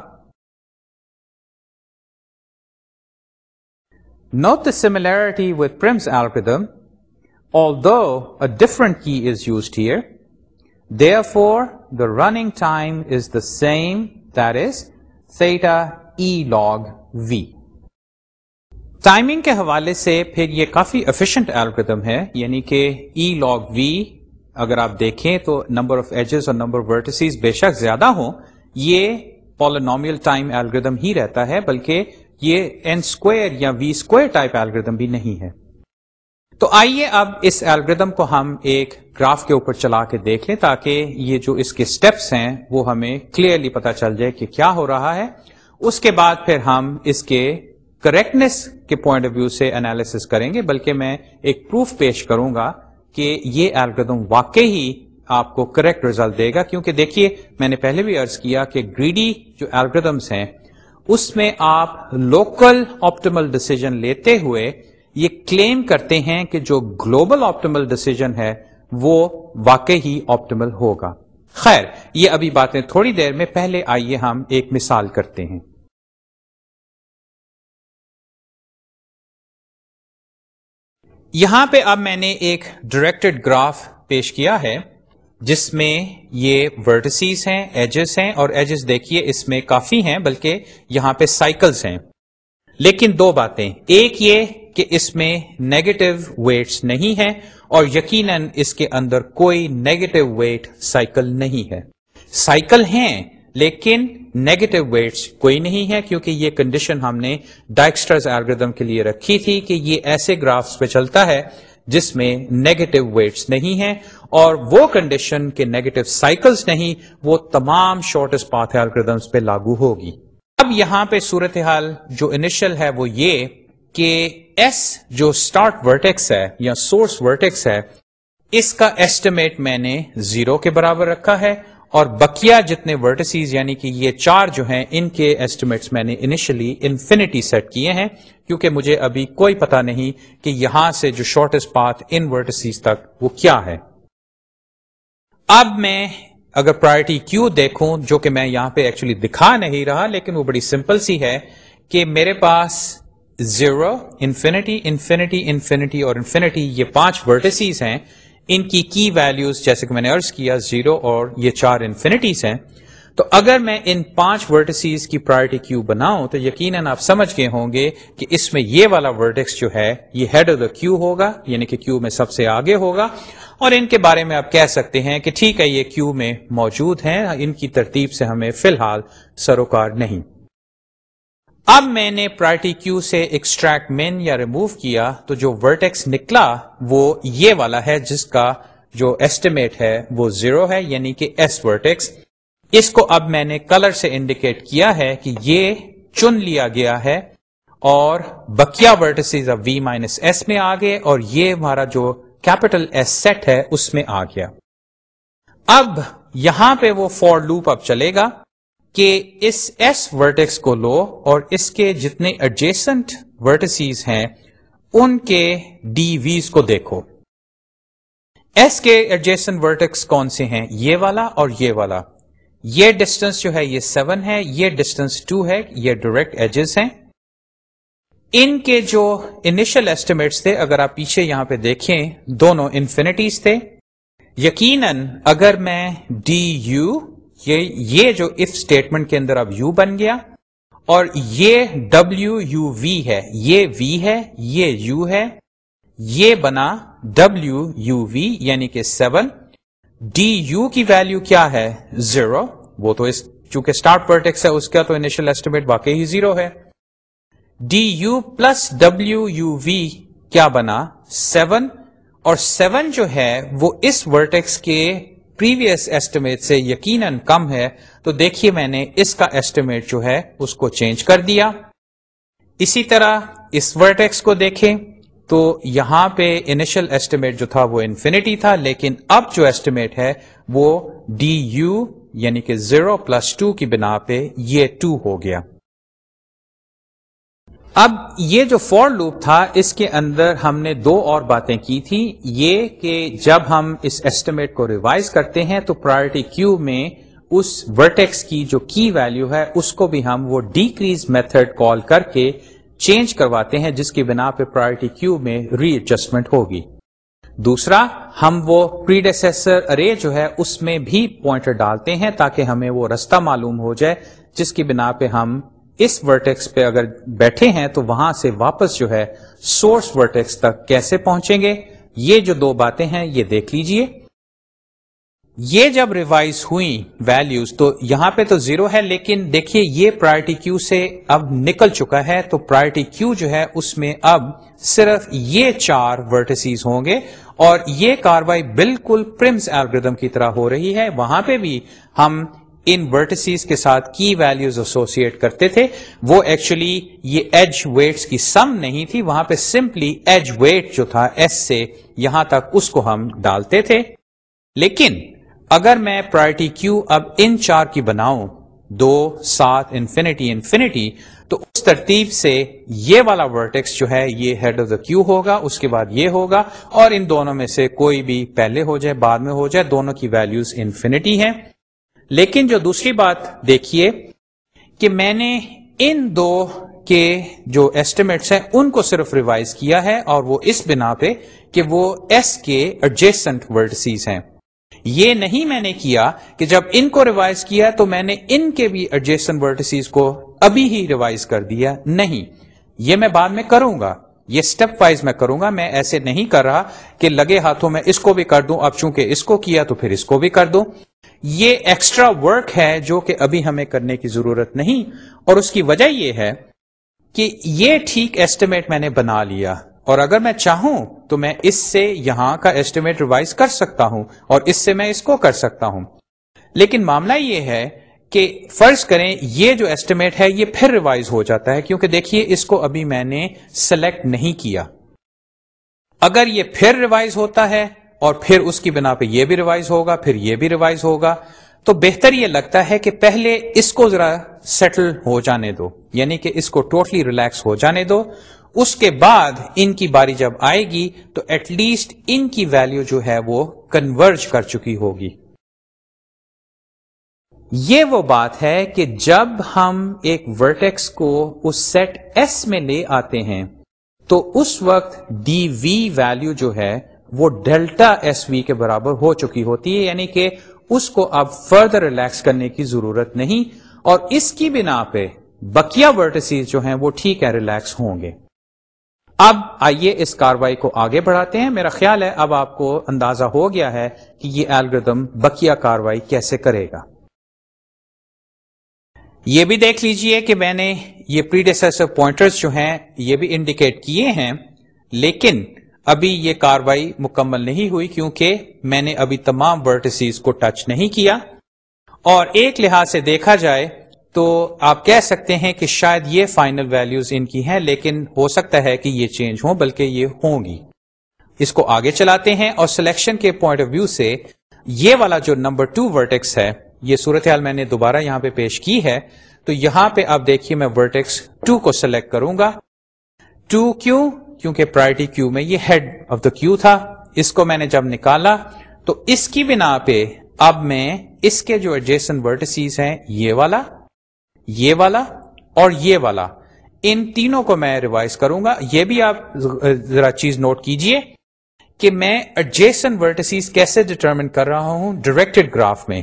note the similarity with Prim's ایلپم although different key is used here therefore the running time is the same that is theta e log v timing کے حوالے سے پھر یہ کافی افیشینٹ الگریدم ہے یعنی کہ ای لاگ وی اگر آپ دیکھیں تو نمبر آف ایجز اور نمبر آف ورٹسیز بے شک زیادہ ہوں یہ پالینومیل ٹائم الگریدم ہی رہتا ہے بلکہ یہ این اسکوئر یا وی اسکوئر ٹائپ الگریدم بھی نہیں ہے تو آئیے اب اس الگریدم کو ہم ایک گراف کے اوپر چلا کے دیکھ لیں تاکہ یہ جو اس کے اسٹیپس ہیں وہ ہمیں کلیئرلی پتہ چل جائے کہ کیا ہو رہا ہے اس کے بعد پھر ہم اس کے کریکٹنیس کے پوائنٹ آف ویو سے انالیس کریں گے بلکہ میں ایک پروف پیش کروں گا کہ یہ الگریدم واقعی ہی آپ کو کریکٹ ریزلٹ دے گا کیونکہ دیکھیے میں نے پہلے بھی ارض کیا کہ گریڈی جو ایلگردمس ہیں اس میں آپ لوکل آپٹیمل ڈسیزن لیتے ہوئے یہ کلیم کرتے ہیں کہ جو گلوبل آپٹیمل ڈسیزن ہے وہ واقعی آپٹیمل ہوگا خیر یہ ابھی باتیں تھوڑی دیر میں پہلے آئیے ہم ایک مثال کرتے ہیں یہاں پہ اب میں نے ایک ڈائریکٹڈ گراف پیش کیا ہے جس میں یہ ورٹسیز ہیں ایجز ہیں اور ایجز دیکھیے اس میں کافی ہیں بلکہ یہاں پہ سائیکلز ہیں لیکن دو باتیں ایک یہ کہ اس میں نیگیٹو ویٹس نہیں ہیں اور یقیناً اس کے اندر کوئی نیگیٹو ویٹ سائیکل نہیں ہے سائیکل ہیں لیکن نیگیٹو ویٹس کوئی نہیں ہے کیونکہ یہ کنڈیشن ہم نے ڈائکسٹرز ایلگردم کے لیے رکھی تھی کہ یہ ایسے گرافس پہ چلتا ہے جس میں نیگیٹو ویٹس نہیں ہیں اور وہ کنڈیشن کے نیگیٹو سائیکلز نہیں وہ تمام پاتھ ایلگردمس پہ لاگو ہوگی اب یہاں پہ صورتحال جو انیشل ہے وہ یہ کہ ایس جو اسٹارٹ ورٹیکس ہے یا سورس ورٹیکس ہے اس کا ایسٹیمیٹ میں نے زیرو کے برابر رکھا ہے اور بکیا جتنے ورٹسیز یعنی کہ یہ چار جو ہیں ان کے ایسٹیمیٹس میں نے انیشلی انفینٹی سیٹ کیے ہیں کیونکہ مجھے ابھی کوئی پتا نہیں کہ یہاں سے جو شارٹیسٹ پاتھ ان ورٹسیز تک وہ کیا ہے اب میں اگر پرائرٹی کیو دیکھوں جو کہ میں یہاں پہ ایکچولی دکھا نہیں رہا لیکن وہ بڑی سمپل سی ہے کہ میرے پاس زیرو انفینٹی انفینٹی انفینٹی اور انفینٹی یہ پانچ ورٹسیز ہیں ان کی کی ویلیوز جیسے کہ میں نے ارض کیا زیرو اور یہ چار انفینٹیز ہیں تو اگر میں ان پانچ ورٹسیز کی پرائرٹی کیو بناؤں تو یقیناً آپ سمجھ گئے ہوں گے کہ اس میں یہ والا ورٹیکس جو ہے یہ ہیڈ آف دا کیو ہوگا یعنی کہ کیو میں سب سے آگے ہوگا اور ان کے بارے میں آپ کہہ سکتے ہیں کہ ٹھیک ہے یہ کیو میں موجود ہیں ان کی ترتیب سے ہمیں فی الحال سروکار نہیں اب میں نے پرائرٹی کیو سے ایکسٹریکٹ مین یا ریموو کیا تو جو ورٹیکس نکلا وہ یہ والا ہے جس کا جو ایسٹیمیٹ ہے وہ زیرو ہے یعنی کہ ایس ورٹیکس اس کو اب میں نے کلر سے انڈیکیٹ کیا ہے کہ یہ چن لیا گیا ہے اور بکیا اب وی مائنس ایس میں آ گئے اور یہ ہمارا جو کیپٹل ایس سیٹ ہے اس میں آ گیا اب یہاں پہ وہ فور لوپ اب چلے گا کہ اس ایس ورٹیکس کو لو اور اس کے جتنے ایڈجیسنٹ ورٹسیز ہیں ان کے ڈی ویز کو دیکھو ایس کے ورٹیکس کون سے ہیں یہ والا اور یہ والا یہ ڈسٹینس جو ہے یہ سیون ہے یہ ڈسٹینس ٹو ہے یہ ڈائریکٹ ایجز ہیں ان کے جو انیشل ایسٹیمیٹس تھے اگر آپ پیچھے یہاں پہ دیکھیں دونوں انفینٹیز تھے یقیناً اگر میں ڈی یو یہ جو اف اسٹیٹمنٹ کے اندر اب یو بن گیا اور یہ ڈبلو یو وی ہے یہ وی ہے یہ یو ہے یہ بنا ڈبلو یو وی یعنی کہ سیون ڈی یو کی ویلو کیا ہے زیرو وہ تو اس چونکہ اسٹارٹ وٹیکس ہے اس کا تو انیشل ایسٹیمیٹ واقعی ہی زیرو ہے D U plus W U V کیا بنا سیون اور سیون جو ہے وہ اس ورٹیکس کے پریویس ایسٹیمیٹ سے یقیناً کم ہے تو دیکھیے میں نے اس کا ایسٹیمیٹ جو ہے اس کو چینج کر دیا اسی طرح اس ورٹیکس کو دیکھیں تو یہاں پہ انیشل ایسٹیمیٹ جو تھا وہ انفینٹی تھا لیکن اب جو ایسٹیمیٹ ہے وہ ڈی یو یعنی کہ زیرو پلس ٹو کی بنا پہ یہ ٹو ہو گیا اب یہ جو فور لوپ تھا اس کے اندر ہم نے دو اور باتیں کی تھی یہ کہ جب ہم اس ایسٹیمیٹ کو ریوائز کرتے ہیں تو پرائرٹی کیو میں اس ورٹیکس کی جو کی ویلیو ہے اس کو بھی ہم وہ ڈیکریز میتھڈ کال کر کے چینج کرواتے ہیں جس کی بنا پہ پرائرٹی کیو میں ری ایڈجسٹمنٹ ہوگی دوسرا ہم وہ پریڈیسیسر ارے جو ہے اس میں بھی پوائنٹر ڈالتے ہیں تاکہ ہمیں وہ رستہ معلوم ہو جائے جس کی بنا پہ ہم اس ورٹیکس پہ اگر بیٹھے ہیں تو وہاں سے واپس جو ہے سورس ورٹیکس تک کیسے پہنچیں گے یہ جو دو باتیں ہیں یہ دیکھ لیجئے یہ جب ریوائز ہوئی ویلیوز تو یہاں پہ تو زیرو ہے لیکن دیکھیے یہ پرائرٹی کیو سے اب نکل چکا ہے تو پرائرٹی کیو جو ہے اس میں اب صرف یہ چار ورٹسیز ہوں گے اور یہ کاروائی بالکل پرمس ایلبردم کی طرح ہو رہی ہے وہاں پہ بھی ہم ان ورٹسیز کے ساتھ کی ویلوز ایسوسیٹ کرتے تھے وہ ایکچولی یہ ایج ویٹس کی سم نہیں تھی وہاں پہ سمپلی ایج ویٹ جو تھا ایس سے یہاں تک اس کو ہم ڈالتے تھے لیکن اگر میں پرائرٹی کیو اب ان چار کی بناؤں دو سات انفینٹی انفینٹی تو اس ترتیب سے یہ والا ورٹیکس جو ہے یہ ہیڈ آف دا کیو ہوگا اس کے بعد یہ ہوگا اور ان دونوں میں سے کوئی بھی پہلے ہو جائے بعد میں ہو جائے دونوں کی ویلیوز انفینٹی ہیں لیکن جو دوسری بات دیکھیے کہ میں نے ان دو کے جو ایسٹیمیٹس ہیں ان کو صرف ریوائز کیا ہے اور وہ اس بنا پہ کہ وہ ایس کے ایڈجسٹنٹ ورڈسیز ہیں یہ نہیں میں نے کیا کہ جب ان کو ریوائز کیا تو میں نے ان کے بھی ایڈجسٹنٹ ورڈ کو ابھی ہی ریوائز کر دیا نہیں یہ میں بعد میں کروں گا یہ اسٹیپ وائز میں کروں گا میں ایسے نہیں کر رہا کہ لگے ہاتھوں میں اس کو بھی کر دوں اب چونکہ اس کو کیا تو پھر اس کو بھی کر دوں یہ ایکسٹرا ورک ہے جو کہ ابھی ہمیں کرنے کی ضرورت نہیں اور اس کی وجہ یہ ہے کہ یہ ٹھیک ایسٹیمیٹ میں نے بنا لیا اور اگر میں چاہوں تو میں اس سے یہاں کا ایسٹیمیٹ ریوائز کر سکتا ہوں اور اس سے میں اس کو کر سکتا ہوں لیکن معاملہ یہ ہے کہ فرض کریں یہ جو ایسٹیمیٹ ہے یہ پھر ریوائز ہو جاتا ہے کیونکہ دیکھیے اس کو ابھی میں نے سلیکٹ نہیں کیا اگر یہ پھر ریوائز ہوتا ہے اور پھر اس کی بنا پہ یہ بھی ریوائز ہوگا پھر یہ بھی ریوائز ہوگا تو بہتر یہ لگتا ہے کہ پہلے اس کو ذرا سیٹل ہو جانے دو یعنی کہ اس کو ٹوٹلی totally ریلیکس ہو جانے دو اس کے بعد ان کی باری جب آئے گی تو ایٹ لیسٹ ان کی ویلو جو ہے وہ کنورج کر چکی ہوگی یہ وہ بات ہے کہ جب ہم ایک ورٹیکس کو اس سیٹ ایس میں لے آتے ہیں تو اس وقت ڈی وی ویلو جو ہے وہ ڈیلٹا ایس وی کے برابر ہو چکی ہوتی ہے یعنی کہ اس کو اب فردر ریلیکس کرنے کی ضرورت نہیں اور اس کی بنا پہ بکیا ورٹسیز جو ہیں وہ ٹھیک ہے ریلیکس ہوں گے اب آئیے اس کاروائی کو آگے بڑھاتے ہیں میرا خیال ہے اب آپ کو اندازہ ہو گیا ہے کہ یہ الگریدم بکیا کاروائی کیسے کرے گا یہ بھی دیکھ لیجئے کہ میں نے یہ پری ڈیسر جو ہیں یہ بھی انڈیکیٹ کیے ہیں لیکن ابھی یہ کاروائی مکمل نہیں ہوئی کیونکہ میں نے ابھی تمام ورٹسیز کو ٹچ نہیں کیا اور ایک لحاظ سے دیکھا جائے تو آپ کہہ سکتے ہیں کہ شاید یہ فائنل ویلیوز ان کی ہیں لیکن ہو سکتا ہے کہ یہ چینج ہوں بلکہ یہ ہوں گی اس کو آگے چلاتے ہیں اور سلیکشن کے پوائنٹ آف ویو سے یہ والا جو نمبر ٹو ورٹیکس ہے صورت حال میں نے دوبارہ یہاں پہ پیش کی ہے تو یہاں پہ آپ دیکھیے میں ورٹیکس 2 کو سلیکٹ کروں گا 2 کیوں کیونکہ پرائرٹی کیو میں یہ ہیڈ آف دا کیو تھا اس کو میں نے جب نکالا تو اس کی بنا پہ اب میں اس کے جو ایڈجیسن ورٹسیز ہیں یہ والا یہ والا اور یہ والا ان تینوں کو میں ریوائز کروں گا یہ بھی آپ ذرا چیز نوٹ کیجئے کہ میں ایڈجیسن ورٹسیز کیسے ڈٹرمن کر رہا ہوں ڈائریکٹڈ گراف میں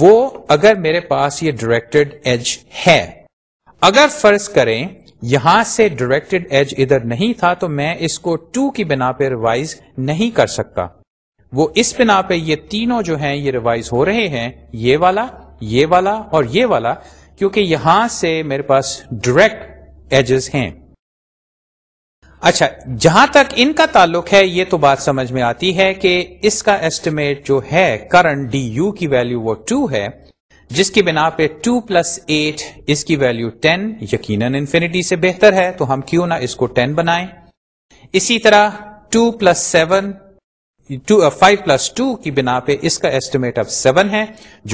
وہ اگر میرے پاس یہ ڈائریکٹڈ ایج ہے اگر فرض کریں یہاں سے ڈائریکٹڈ ایج ادھر نہیں تھا تو میں اس کو ٹو کی بنا پہ ریوائز نہیں کر سکتا وہ اس بنا پہ یہ تینوں جو ہیں یہ ریوائز ہو رہے ہیں یہ والا یہ والا اور یہ والا کیونکہ یہاں سے میرے پاس ڈائریکٹ ایجز ہیں اچھا جہاں تک ان کا تعلق ہے یہ تو بات سمجھ میں آتی ہے کہ اس کا ایسٹیمیٹ جو ہے کرنٹ ڈی یو کی ویلو وہ 2 ہے جس کی بنا پہ 2 پلس ایٹ اس کی ویلو 10 یقیناً انفینٹی سے بہتر ہے تو ہم کیوں نہ اس کو 10 بنائیں اسی طرح 2 plus seven five plus two کی بنا پہ اس کا ایسٹیمیٹ اب سیون ہے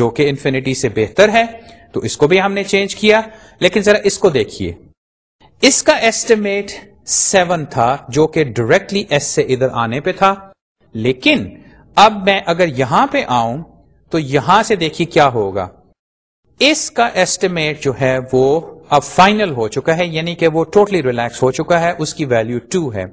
جو کہ انفینٹی سے بہتر ہے تو اس کو بھی ہم نے چینج کیا لیکن ذرا اس کو دیکھیے اس کا ایسٹیمیٹ سیون تھا جو کہ ڈائریکٹلی ایس سے ادھر آنے پہ تھا لیکن اب میں اگر یہاں پہ آؤں تو یہاں سے دیکھیے کیا ہوگا اس کا ایسٹیمیٹ جو ہے وہ اب فائنل ہو چکا ہے یعنی کہ وہ ٹوٹلی totally ریلیکس ہو چکا ہے اس کی ویلو ٹو ہے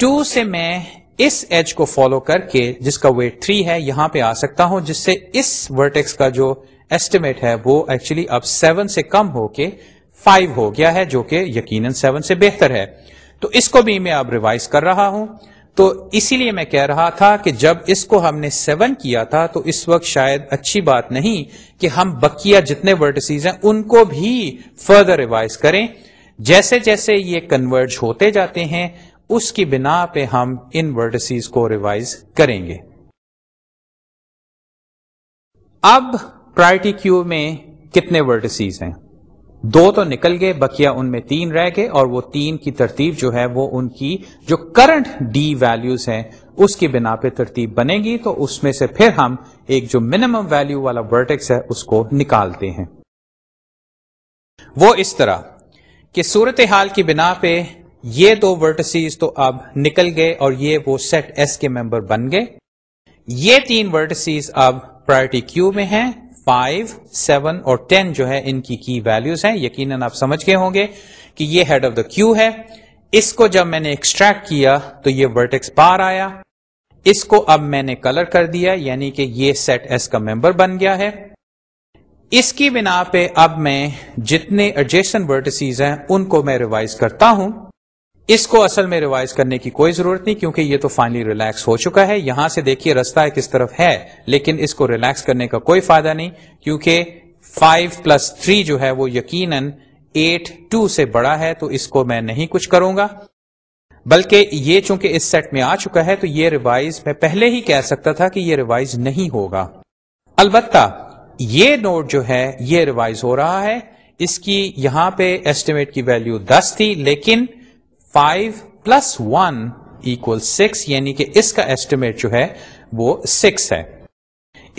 ٹو سے میں اس ایج کو فالو کر کے جس کا ویٹ تھری ہے یہاں پہ آ سکتا ہوں جس سے اس ورٹیکس کا جو ایسٹیمیٹ ہے وہ ایکچولی اب سیون سے کم ہو کے 5 ہو گیا ہے جو کہ یقیناً سیون سے بہتر ہے تو اس کو بھی میں اب ریوائز کر رہا ہوں تو اسی لیے میں کہہ رہا تھا کہ جب اس کو ہم نے سیون کیا تھا تو اس وقت شاید اچھی بات نہیں کہ ہم بکیا جتنے ورڈسیز ہیں ان کو بھی فردر ریوائز کریں جیسے جیسے یہ کنورج ہوتے جاتے ہیں اس کی بنا پہ ہم ان ورٹسیز کو ریوائز کریں گے اب پرائرٹی کیو میں کتنے ورڈسیز ہیں دو تو نکل گئے بکیا ان میں تین رہ گئے اور وہ تین کی ترتیب جو ہے وہ ان کی جو کرنٹ ڈی ویلوز ہیں اس کی بنا پہ ترتیب بنے گی تو اس میں سے پھر ہم ایک جو منیمم ویلو والا ورٹیکس ہے اس کو نکالتے ہیں وہ اس طرح کہ صورت حال کی بنا پہ یہ دو ورٹسیز تو اب نکل گئے اور یہ وہ سیٹ ایس کے ممبر بن گئے یہ تین ورٹسیز اب پرائرٹی کیو میں ہیں فائیو سیون اور ٹین جو ہے ان کی کی ویلوز ہیں یقیناً آپ سمجھ گئے ہوں گے کہ یہ ہیڈ آف دا کیو ہے اس کو جب میں نے ایکسٹریکٹ کیا تو یہ ورٹیکس پار آیا اس کو اب میں نے کلر کر دیا یعنی کہ یہ سیٹ ایس کا ممبر بن گیا ہے اس کی بنا پہ اب میں جتنے ایڈجسٹن ورٹسیز ہیں ان کو میں ریوائز کرتا ہوں اس کو اصل میں ریوائز کرنے کی کوئی ضرورت نہیں کیونکہ یہ تو فائنلی ریلیکس ہو چکا ہے یہاں سے دیکھیے رستہ کس طرف ہے لیکن اس کو ریلیکس کرنے کا کوئی فائدہ نہیں کیونکہ 5 پلس تھری جو ہے وہ یقیناً 8 2 سے بڑا ہے تو اس کو میں نہیں کچھ کروں گا بلکہ یہ چونکہ اس سیٹ میں آ چکا ہے تو یہ ریوائز میں پہلے ہی کہہ سکتا تھا کہ یہ ریوائز نہیں ہوگا البتہ یہ نوٹ جو ہے یہ ریوائز ہو رہا ہے اس کی یہاں پہ ایسٹیمیٹ کی ویلیو دس تھی لیکن five plus one equal six یعنی کہ اس کا ایسٹیمیٹ جو ہے وہ سکس ہے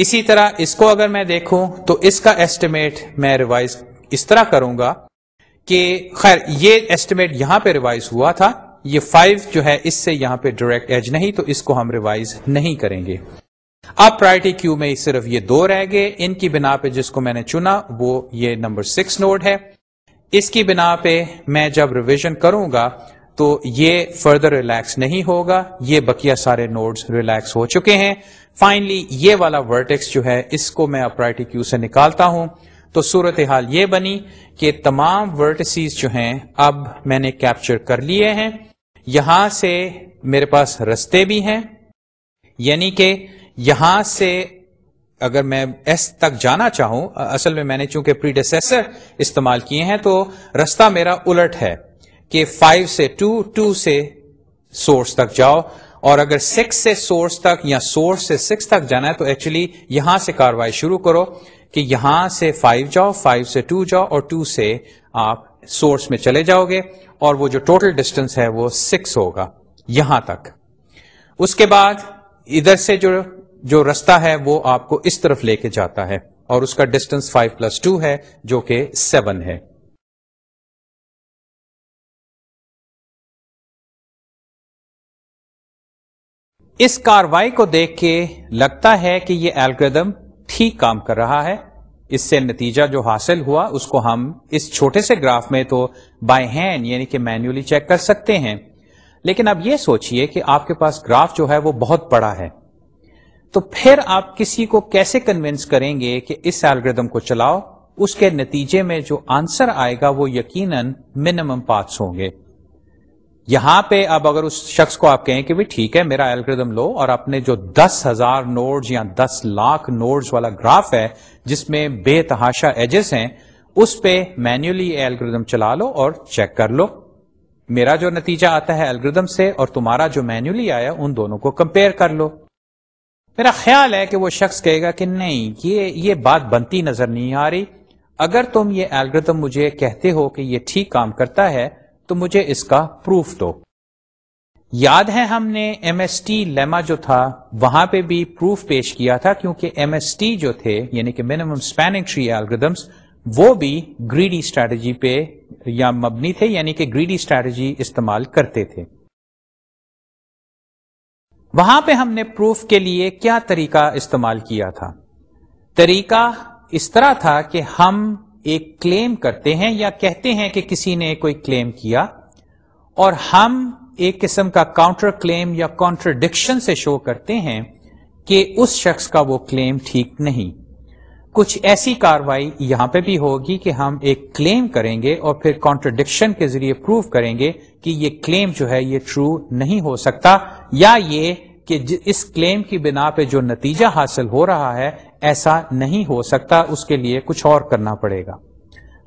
اسی طرح اس کو اگر میں دیکھوں تو اس کا ایسٹیمیٹ میں ریوائز اس طرح کروں گا کہ خیر یہ ایسٹیمیٹ یہاں پہ ریوائز ہوا تھا یہ 5 جو ہے اس سے یہاں پہ ڈائریکٹ ایج نہیں تو اس کو ہم ریوائز نہیں کریں گے اب پرائرٹی کیو میں صرف یہ دو رہ گئے ان کی بنا پہ جس کو میں نے چنا وہ یہ نمبر 6 نوڈ ہے اس کی بنا پہ میں جب ریویژن کروں گا تو یہ فردر ریلیکس نہیں ہوگا یہ بقیہ سارے نوڈز ریلیکس ہو چکے ہیں فائنلی یہ والا ورٹیکس جو ہے اس کو میں اپرائٹی کیو سے نکالتا ہوں تو صورت حال یہ بنی کہ تمام ورٹسیز جو ہیں اب میں نے کیپچر کر لیے ہیں یہاں سے میرے پاس رستے بھی ہیں یعنی کہ یہاں سے اگر میں ایس تک جانا چاہوں اصل میں میں نے چونکہ استعمال کیے ہیں تو رستہ میرا الٹ ہے کہ فائیو سے ٹو ٹو سے سورس تک جاؤ اور اگر سکس سے سورس تک یا سورس سے سکس تک جانا ہے تو ایکچولی یہاں سے کاروائی شروع کرو کہ یہاں سے فائیو جاؤ فائیو سے ٹو جاؤ اور ٹو سے آپ سورس میں چلے جاؤ گے اور وہ جو ٹوٹل ڈسٹینس ہے وہ سکس ہوگا یہاں تک اس کے بعد ادھر سے جو رستہ ہے وہ آپ کو اس طرف لے کے جاتا ہے اور اس کا ڈسٹینس فائیو پلس ٹو ہے جو کہ سیون ہے اس کاروائی کو دیکھ کے لگتا ہے کہ یہ الگریدم ٹھیک کام کر رہا ہے اس سے نتیجہ جو حاصل ہوا اس کو ہم اس چھوٹے سے گراف میں تو بائی ہینڈ یعنی کہ مینولی چیک کر سکتے ہیں لیکن اب یہ سوچئے کہ آپ کے پاس گراف جو ہے وہ بہت بڑا ہے تو پھر آپ کسی کو کیسے کنوینس کریں گے کہ اس الگریدم کو چلاؤ اس کے نتیجے میں جو آنسر آئے گا وہ یقیناً منیمم پارٹس ہوں گے یہاں پہ اب اگر اس شخص کو آپ کہیں کہ بھی ٹھیک ہے میرا الگریدم لو اور اپنے جو دس ہزار نوڈز یا دس لاکھ نوڈز والا گراف ہے جس میں بے تحاشا ایجز ہیں اس پہ مینولی الگریدم چلا لو اور چیک کر لو میرا جو نتیجہ آتا ہے الگریدم سے اور تمہارا جو مینولی آیا ان دونوں کو کمپیئر کر لو میرا خیال ہے کہ وہ شخص کہے گا کہ نہیں یہ یہ بات بنتی نظر نہیں آ رہی اگر تم یہ الگریدم مجھے کہتے ہو کہ یہ ٹھیک کام کرتا ہے تو مجھے اس کا پروف دو یاد ہے ہم نے ایم ایس ٹی لیما جو تھا وہاں پہ بھی پروف پیش کیا تھا کیونکہ ایم ایس ٹی جو تھے یعنی کہ منیمم ٹری وہ بھی گریڈی اسٹریٹجی پہ یا مبنی تھے یعنی کہ گریڈی اسٹریٹجی استعمال کرتے تھے وہاں پہ ہم نے پروف کے لیے کیا طریقہ استعمال کیا تھا طریقہ اس طرح تھا کہ ہم ایک کلیم کرتے ہیں یا کہتے ہیں کہ کسی نے کوئی کلیم کیا اور ہم ایک قسم کا کاؤنٹر کلیم یا کانٹرڈکشن سے شو کرتے ہیں کہ اس شخص کا وہ کلیم ٹھیک نہیں کچھ ایسی کاروائی یہاں پہ بھی ہوگی کہ ہم ایک کلیم کریں گے اور پھر کانٹرڈکشن کے ذریعے پروف کریں گے کہ یہ کلیم جو ہے یہ ٹرو نہیں ہو سکتا یا یہ کہ اس کلیم کی بنا پہ جو نتیجہ حاصل ہو رہا ہے ایسا نہیں ہو سکتا اس کے لیے کچھ اور کرنا پڑے گا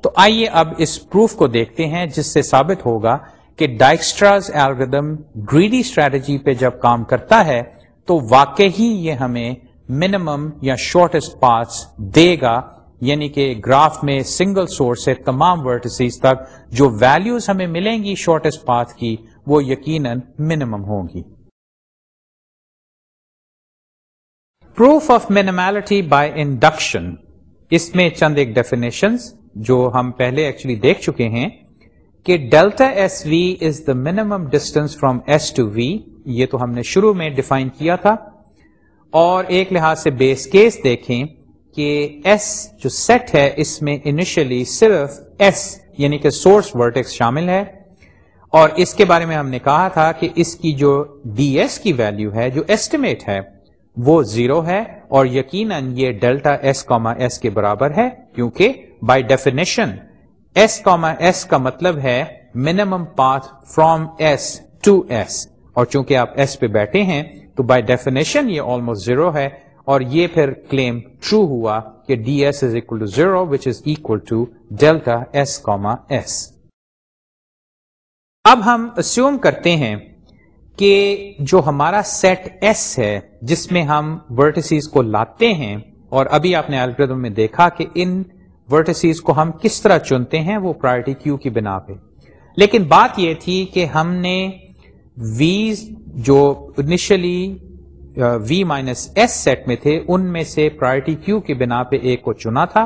تو آئیے اب اس پروف کو دیکھتے ہیں جس سے ثابت ہوگا کہ ڈائکسٹراز ایلگردم گریڈی اسٹریٹجی پہ جب کام کرتا ہے تو واقع ہی یہ ہمیں منیمم یا شارٹیسٹ پار دے گا یعنی کہ گراف میں سنگل سورس سے تمام ورٹسیز تک جو ویلیوز ہمیں ملیں گی شارٹیسٹ پاتھ کی وہ یقیناً منیمم ہوں گی proof of minimality by induction اس میں چند ایک ڈیفینیشن جو ہم پہلے ایکچولی دیکھ چکے ہیں کہ delta s v is the minimum distance from s to v یہ تو ہم نے شروع میں ڈیفائن کیا تھا اور ایک لحاظ سے بیس کیس دیکھیں کہ ایس جو سیٹ ہے اس میں انیشلی صرف ایس یعنی کہ سورس ورٹیکس شامل ہے اور اس کے بارے میں ہم نے کہا تھا کہ اس کی جو ڈی ایس کی ویلیو ہے جو ایسٹیمیٹ ہے وہ زیرو ہے اور یقیناً یہ ڈیلٹا ایس کاما ایس کے برابر ہے کیونکہ by definition s comma s کا مطلب ہے minimum path from s to s اور چونکہ آپ ایس پہ بیٹھے ہیں تو بائی ڈیفینیشن یہ آلموسٹ زیرو ہے اور یہ پھر کلیم ٹرو ہوا کہ d s is equal to zero which is equal to delta s comma s اب ہم اسیوم کرتے ہیں کہ جو ہمارا سیٹ ایس ہے جس میں ہم ورٹسیز کو لاتے ہیں اور ابھی آپ نے الگریدم میں دیکھا کہ ان ورٹسیز کو ہم کس طرح چنتے ہیں وہ پرائرٹی کیو کی بنا پہ لیکن بات یہ تھی کہ ہم نے ویز جو initially v minus s set میں تھے ان میں سے پرائرٹی کیو کی بنا پہ ایک کو چنا تھا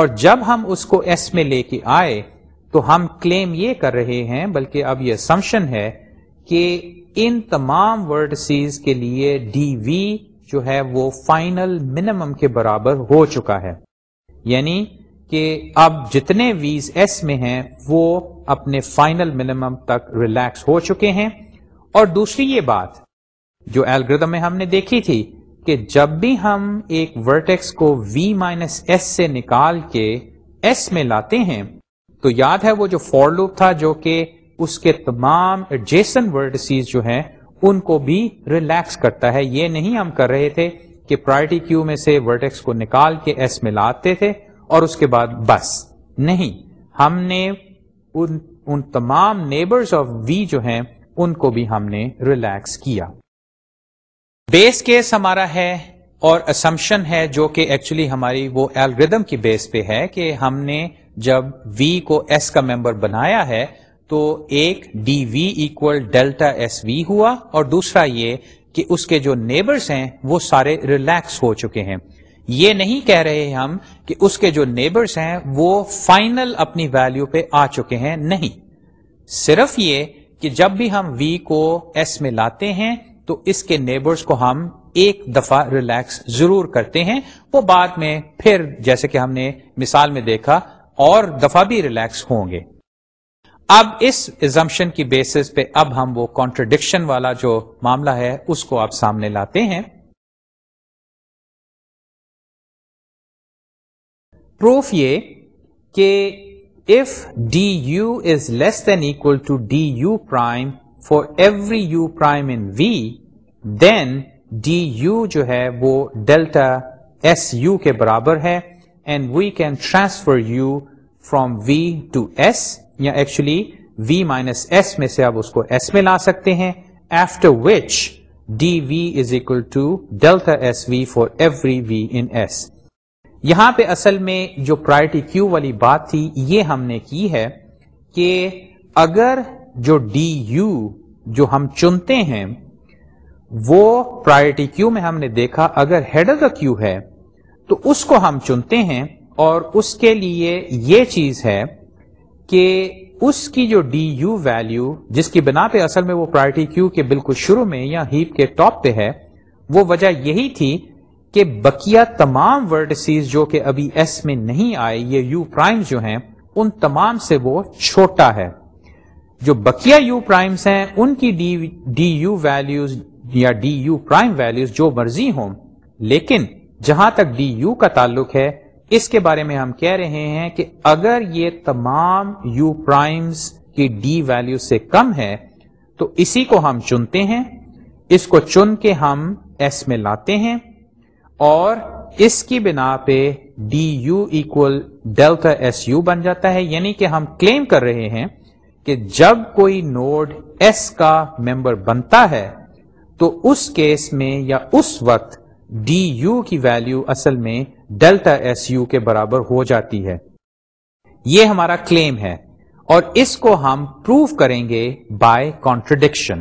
اور جب ہم اس کو ایس میں لے کے آئے تو ہم کلیم یہ کر رہے ہیں بلکہ اب یہ سمشن ہے کہ ان تمام ورڈ کے لیے ڈی وی جو ہے وہ فائنل منیمم کے برابر ہو چکا ہے یعنی کہ اب جتنے ویز ایس میں ہیں وہ اپنے فائنل منیمم تک ریلیکس ہو چکے ہیں اور دوسری یہ بات جو ایلگردم میں ہم نے دیکھی تھی کہ جب بھی ہم ایک ورٹیکس کو وی مائنس ایس سے نکال کے ایس میں لاتے ہیں تو یاد ہے وہ جو فور لوپ تھا جو کہ اس کے تمام ایڈجیسن ورڈسیز جو ہیں ان کو بھی ریلیکس کرتا ہے یہ نہیں ہم کر رہے تھے کہ پرائرٹی کیو میں سے کو نکال کے ایس میں لاتے تھے اور اس کے بعد بس نہیں ہم نے ان ان ان تمام نیبرز آف وی جو ہیں کو بھی ہم نے ریلیکس کیا بیس کیس ہمارا ہے اور اسمپشن ہے جو کہ ایکچولی ہماری وہ الگریدم کی بیس پہ ہے کہ ہم نے جب وی کو ایس کا ممبر بنایا ہے تو ایک d v equal delta s v ہوا اور دوسرا یہ کہ اس کے جو نیبرز ہیں وہ سارے ریلیکس ہو چکے ہیں یہ نہیں کہہ رہے ہم کہ اس کے جو نیبرز ہیں وہ فائنل اپنی ویلیو پہ آ چکے ہیں نہیں صرف یہ کہ جب بھی ہم وی کو ایس میں لاتے ہیں تو اس کے نیبرز کو ہم ایک دفعہ ریلیکس ضرور کرتے ہیں وہ بعد میں پھر جیسے کہ ہم نے مثال میں دیکھا اور دفعہ بھی ریلیکس ہوں گے اب اس ایزمپشن کی بیسس پہ اب ہم وہ کانٹرڈکشن والا جو معاملہ ہے اس کو آپ سامنے لاتے ہیں پروف یہ کہ if d u is less than equal to d u prime for every u prime in v then d u جو ہے وہ ڈیلٹا ایس یو کے برابر ہے and we can transfer u from v to s یا actually وی minus S میں سے آپ اس کو ایس میں لا سکتے ہیں after which d v is equal to delta s v for every v in s یہاں پہ اصل میں جو پرائرٹی کیو والی بات تھی یہ ہم نے کی ہے کہ اگر جو ڈی یو جو ہم چنتے ہیں وہ پرائرٹی کیو میں ہم نے دیکھا اگر ہیڈ کیو ہے تو اس کو ہم چنتے ہیں اور اس کے لیے یہ چیز ہے کہ اس کی جو ڈی یو ویلو جس کی بنا پہ اصل میں وہ پرائرٹی کیو کے بالکل شروع میں یا ہیپ کے ٹاپ پہ ہے وہ وجہ یہی تھی کہ بقیہ تمام ورڈسیز جو کہ ابھی ایس میں نہیں آئے یہ یو پرائم جو ہیں ان تمام سے وہ چھوٹا ہے جو بقیہ یو پرائمس ہیں ان کی ڈی ڈی یو ویلوز یا ڈی یو پرائم ویلوز جو مرضی ہوں لیکن جہاں تک ڈی یو کا تعلق ہے اس کے بارے میں ہم کہہ رہے ہیں کہ اگر یہ تمام یو پرائمز کی ڈی ویلیو سے کم ہے تو اسی کو ہم چنتے ہیں اس کو چن کے ہم ایس میں لاتے ہیں اور اس کی بنا پہ d u equal delta s u بن جاتا ہے یعنی کہ ہم کلیم کر رہے ہیں کہ جب کوئی نوڈ ایس کا ممبر بنتا ہے تو اس کیس میں یا اس وقت ڈی یو کی ویلیو اصل میں ڈیلٹا ایس یو کے برابر ہو جاتی ہے یہ ہمارا کلیم ہے اور اس کو ہم پروف کریں گے بائی کانٹرڈکشن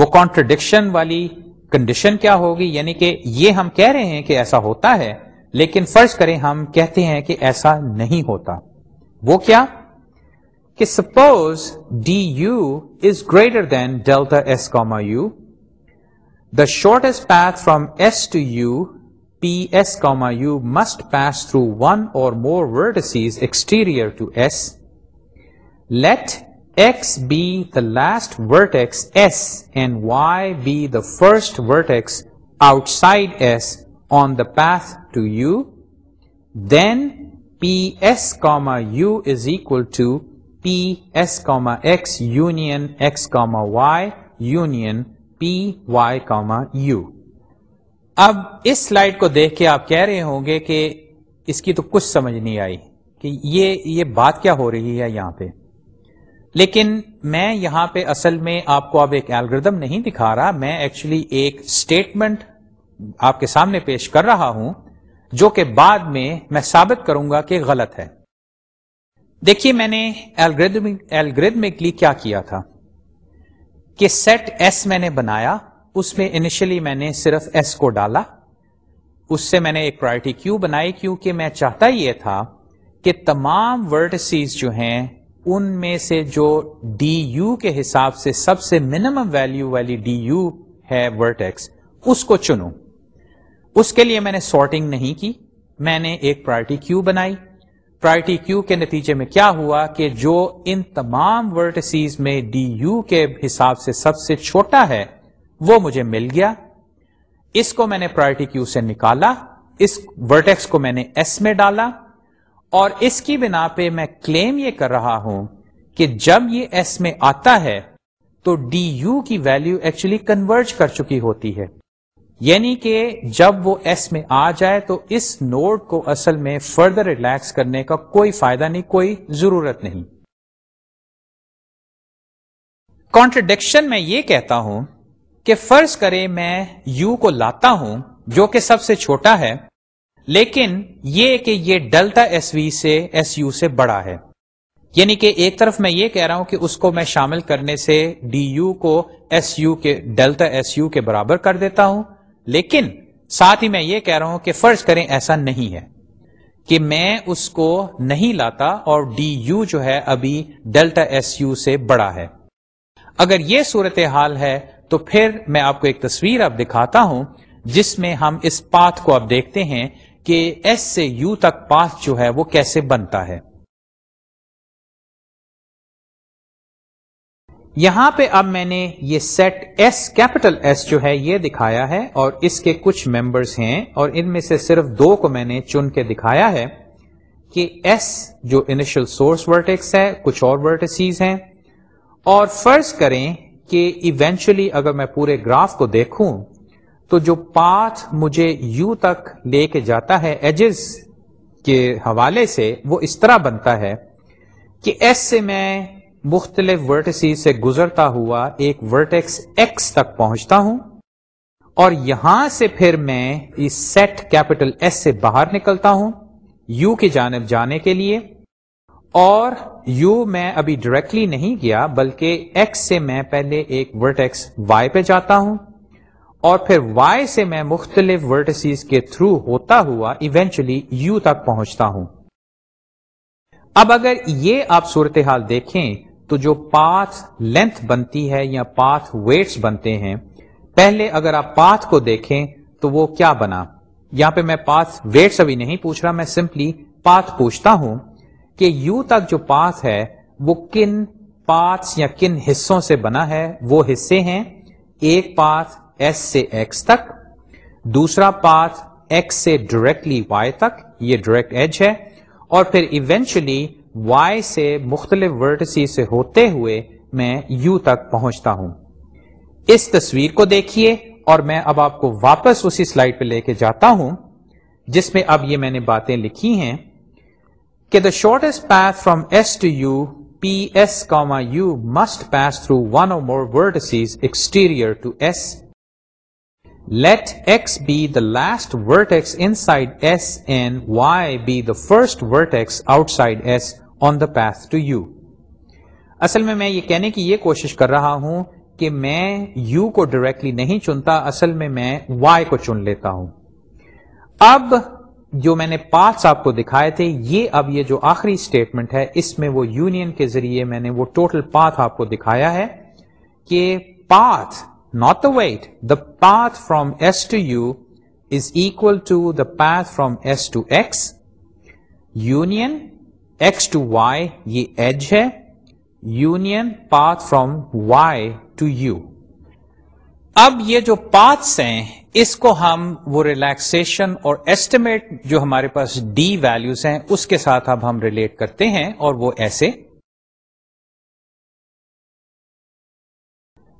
وہ کانٹرڈکشن والی کنڈیشن کیا ہوگی یعنی کہ یہ ہم کہہ رہے ہیں کہ ایسا ہوتا ہے لیکن فرض کریں ہم کہتے ہیں کہ ایسا نہیں ہوتا وہ کیا کہ suppose d u is greater than delta s comma u the shortest path from s to u PS, U must pass through one or more vertices exterior to S. Let X be the last vertex S and Y be the first vertex outside S on the path to U. Then PS, U is equal to PS, X union X, Y union P, Y, U. اب اس slide کو دیکھ کے آپ کہہ رہے ہوں گے کہ اس کی تو کچھ سمجھ نہیں آئی کہ یہ یہ بات کیا ہو رہی ہے یہاں پہ لیکن میں یہاں پہ اصل میں آپ کو اب ایک الگردم نہیں دکھا رہا میں ایکچولی ایک اسٹیٹمنٹ آپ کے سامنے پیش کر رہا ہوں جو کہ بعد میں میں ثابت کروں گا کہ غلط ہے دیکھیے میں نے الگریدمکلی کیا کیا تھا کہ سیٹ ایس میں نے بنایا اس میں انیشلی میں نے صرف ایس کو ڈالا اس سے میں نے ایک پرائرٹی کیو بنائی کیونکہ میں چاہتا یہ تھا کہ تمام ورڈ سیز جو ہیں ان میں سے جو ڈی یو کے حساب سے سب سے منیمم ویلیو والی ڈی یو ہے ورٹیکس ایکس اس کو چنوں اس کے لیے میں نے سارٹنگ نہیں کی میں نے ایک پرائرٹی کیو بنائی پرائرٹی کیو کے نتیجے میں کیا ہوا کہ جو ان تمام ورڈ میں ڈی یو کے حساب سے سب سے چھوٹا ہے وہ مجھے مل گیا اس کو میں نے پرائرٹی کیو سے نکالا اس ورٹیکس کو میں نے ایس میں ڈالا اور اس کی بنا پہ میں کلیم یہ کر رہا ہوں کہ جب یہ ایس میں آتا ہے تو ڈی یو کی ویلو ایکچولی کنورج کر چکی ہوتی ہے یعنی کہ جب وہ ایس میں آ جائے تو اس نوڈ کو اصل میں فردر ریلیکس کرنے کا کوئی فائدہ نہیں کوئی ضرورت نہیں کانٹرڈکشن میں یہ کہتا ہوں کہ فرض کرے میں یو کو لاتا ہوں جو کہ سب سے چھوٹا ہے لیکن یہ کہ یہ ڈیلٹا ایس وی سے ایس یو سے بڑا ہے یعنی کہ ایک طرف میں یہ کہہ رہا ہوں کہ اس کو میں شامل کرنے سے ڈی یو کو ایس یو کے ڈیلٹا ایس یو کے برابر کر دیتا ہوں لیکن ساتھ ہی میں یہ کہہ رہا ہوں کہ فرض کریں ایسا نہیں ہے کہ میں اس کو نہیں لاتا اور ڈی یو جو ہے ابھی ڈیلٹا ایس یو سے بڑا ہے اگر یہ صورت حال ہے تو پھر میں آپ کو ایک تصویر اب دکھاتا ہوں جس میں ہم اس پاتھ کو اب دیکھتے ہیں کہ ایس سے یو تک پاتھ جو ہے وہ کیسے بنتا ہے یہاں پہ اب میں نے یہ سیٹ ایس کیپٹل ایس جو ہے یہ دکھایا ہے اور اس کے کچھ ممبرس ہیں اور ان میں سے صرف دو کو میں نے چن کے دکھایا ہے کہ ایس جو انیشل سورس ورٹیکس ہے کچھ اور ہیں اور فرض کریں کہ ایونچولی اگر میں پورے گراف کو دیکھوں تو جو پاتھ مجھے یو تک لے کے جاتا ہے ایجز کے حوالے سے وہ اس طرح بنتا ہے کہ ایس سے میں مختلف ورٹسی سے گزرتا ہوا ایک ورٹیکس ایکس تک پہنچتا ہوں اور یہاں سے پھر میں اس سیٹ کیپٹل ایس سے باہر نکلتا ہوں یو کی جانب جانے کے لیے اور یو میں ابھی ڈائریکٹلی نہیں گیا بلکہ ایکس سے میں پہلے ایک ورٹیکس وائی پہ جاتا ہوں اور پھر وائی سے میں مختلف ورٹسیز کے تھرو ہوتا ہوا ایونچلی یو تک پہنچتا ہوں اب اگر یہ آپ صورتحال دیکھیں تو جو پاتھ لینتھ بنتی ہے یا پاتھ ویٹس بنتے ہیں پہلے اگر آپ پاتھ کو دیکھیں تو وہ کیا بنا یہاں پہ میں پاتھ ویٹس ابھی نہیں پوچھ رہا میں سمپلی پاتھ پوچھتا ہوں کہ یو تک جو پاتھ ہے وہ کن پاتھ یا کن حصوں سے بنا ہے وہ حصے ہیں ایک پاتھ ایس سے ایکس تک دوسرا پاتھ ایکس سے ڈائریکٹلی وائی تک یہ ڈائریکٹ ایج ہے اور پھر ایونچولی وائی سے مختلف ورٹسی سے ہوتے ہوئے میں یو تک پہنچتا ہوں اس تصویر کو دیکھیے اور میں اب آپ کو واپس اسی سلائڈ پہ لے کے جاتا ہوں جس میں اب یہ میں نے باتیں لکھی ہیں کہ the shortest path from s to u p s comma u must pass through one of these exterior to s let x be last inside s and y be the first vertex outside s on the path to u اصل میں میں یہ کہنے کی یہ کوشش کر رہا ہوں کہ میں یو کو ڈائریکٹلی نہیں چنتا اصل میں میں وائی کو چن لیتا ہوں اب جو میں نے پارٹس آپ کو دکھائے تھے یہ اب یہ جو آخری اسٹیٹمنٹ ہے اس میں وہ یونین کے ذریعے میں نے وہ ٹوٹل پاتھ آپ کو دکھایا ہے کہ path not the wait the path from s to u is equal to the path from s to x union x to y یہ ایج ہے union path from y to u اب یہ جو پاتس ہیں اس کو ہم وہ relaxation اور ایسٹیمیٹ جو ہمارے پاس ڈی ویلوز ہیں اس کے ساتھ اب ہم ریلیٹ کرتے ہیں اور وہ ایسے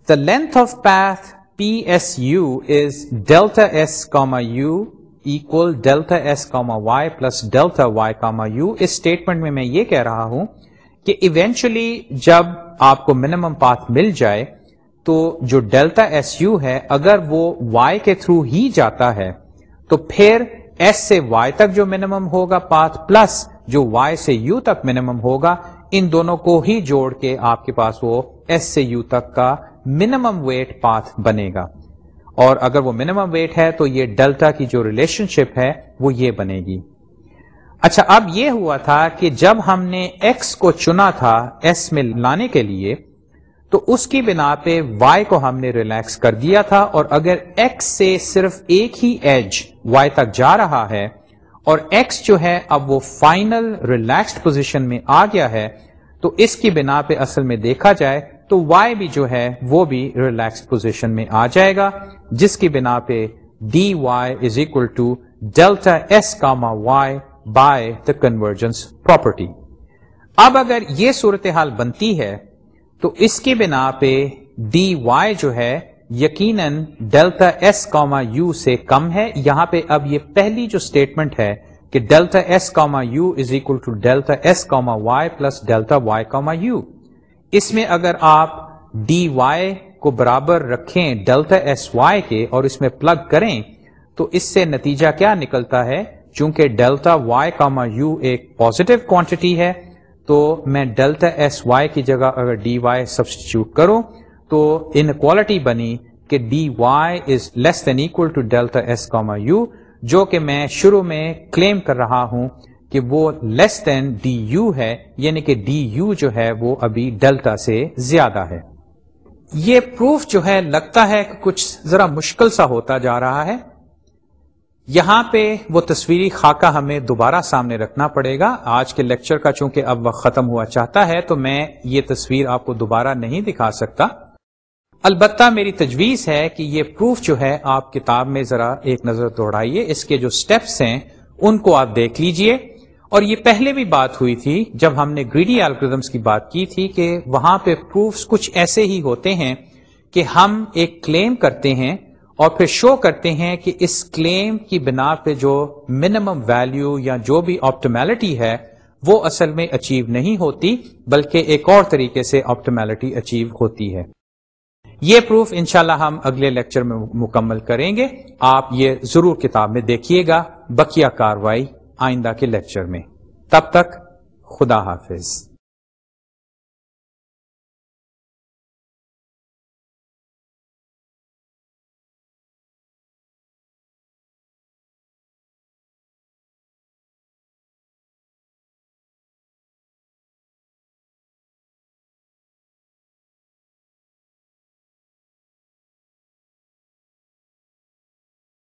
the length of path p s u is delta s comma u l delta s comma y plus delta y comma u statement میں میں یہ کہہ رہا ہوں کہ ایونچلی جب آپ کو منیمم پاتھ مل جائے تو جو ڈیلٹا ایس یو ہے اگر وہ وائی کے تھرو ہی جاتا ہے تو پھر ایس سے وائی تک جو منیمم ہوگا پاتھ پلس جو وائی سے یو تک منیمم ہوگا ان دونوں کو ہی جوڑ کے آپ کے پاس وہ ایس سے یو تک کا منیمم ویٹ پاتھ بنے گا اور اگر وہ منیمم ویٹ ہے تو یہ ڈیلٹا کی جو ریلیشن شپ ہے وہ یہ بنے گی اچھا اب یہ ہوا تھا کہ جب ہم نے ایکس کو چنا تھا ایس میں لانے کے لیے تو اس کی بنا پہ وائی کو ہم نے ریلیکس کر دیا تھا اور اگر ایکس سے صرف ایک ہی ایج وائی تک جا رہا ہے اور ایکس جو ہے اب وہ فائنل ریلیکسڈ پوزیشن میں آ گیا ہے تو اس کی بنا پہ اصل میں دیکھا جائے تو وائی بھی جو ہے وہ بھی ریلیکس پوزیشن میں آ جائے گا جس کی بنا پہ d y is equal to delta s comma y by the convergence property اب اگر یہ صورتحال بنتی ہے تو اس کی بنا پہ ڈی وائی جو ہے یقیناً ڈیلٹا ایس کاما یو سے کم ہے یہاں پہ اب یہ پہلی جو اسٹیٹمنٹ ہے کہ delta s comma u is equal to delta s comma y plus delta y comma u اس میں اگر آپ ڈی وائی کو برابر رکھیں ڈیلٹا ایس وائی کے اور اس میں پلگ کریں تو اس سے نتیجہ کیا نکلتا ہے چونکہ ڈیلٹا وائی کاما یو ایک پوزیٹو کوانٹٹی ہے تو میں ڈیلٹا ایس وائی کی جگہ اگر ڈی وائی سبسٹیچیوٹ کروں تو بنی کہ d y is less than to delta s comma u جو کہ میں شروع میں کلیم کر رہا ہوں کہ وہ لیس دین ڈی یو ہے یعنی کہ ڈی یو جو ہے وہ ابھی ڈیلٹا سے زیادہ ہے یہ پروف جو ہے لگتا ہے کہ کچھ ذرا مشکل سا ہوتا جا رہا ہے یہاں پہ وہ تصویری خاکہ ہمیں دوبارہ سامنے رکھنا پڑے گا آج کے لیکچر کا چونکہ اب وقت ختم ہوا چاہتا ہے تو میں یہ تصویر آپ کو دوبارہ نہیں دکھا سکتا البتہ میری تجویز ہے کہ یہ پروف جو ہے آپ کتاب میں ذرا ایک نظر دوڑائیے اس کے جو سٹیپس ہیں ان کو آپ دیکھ لیجئے اور یہ پہلے بھی بات ہوئی تھی جب ہم نے گریڈی الگریدمس کی بات کی تھی کہ وہاں پہ پروفس کچھ ایسے ہی ہوتے ہیں کہ ہم ایک کلیم کرتے ہیں اور پھر شو کرتے ہیں کہ اس کلیم کی بنا پہ جو منیمم ویلیو یا جو بھی آپٹمیلٹی ہے وہ اصل میں اچیو نہیں ہوتی بلکہ ایک اور طریقے سے آپٹمیلٹی اچیو ہوتی ہے یہ پروف انشاءاللہ ہم اگلے لیکچر میں مکمل کریں گے آپ یہ ضرور کتاب میں دیکھیے گا بقیہ کاروائی آئندہ کے لیکچر میں تب تک خدا حافظ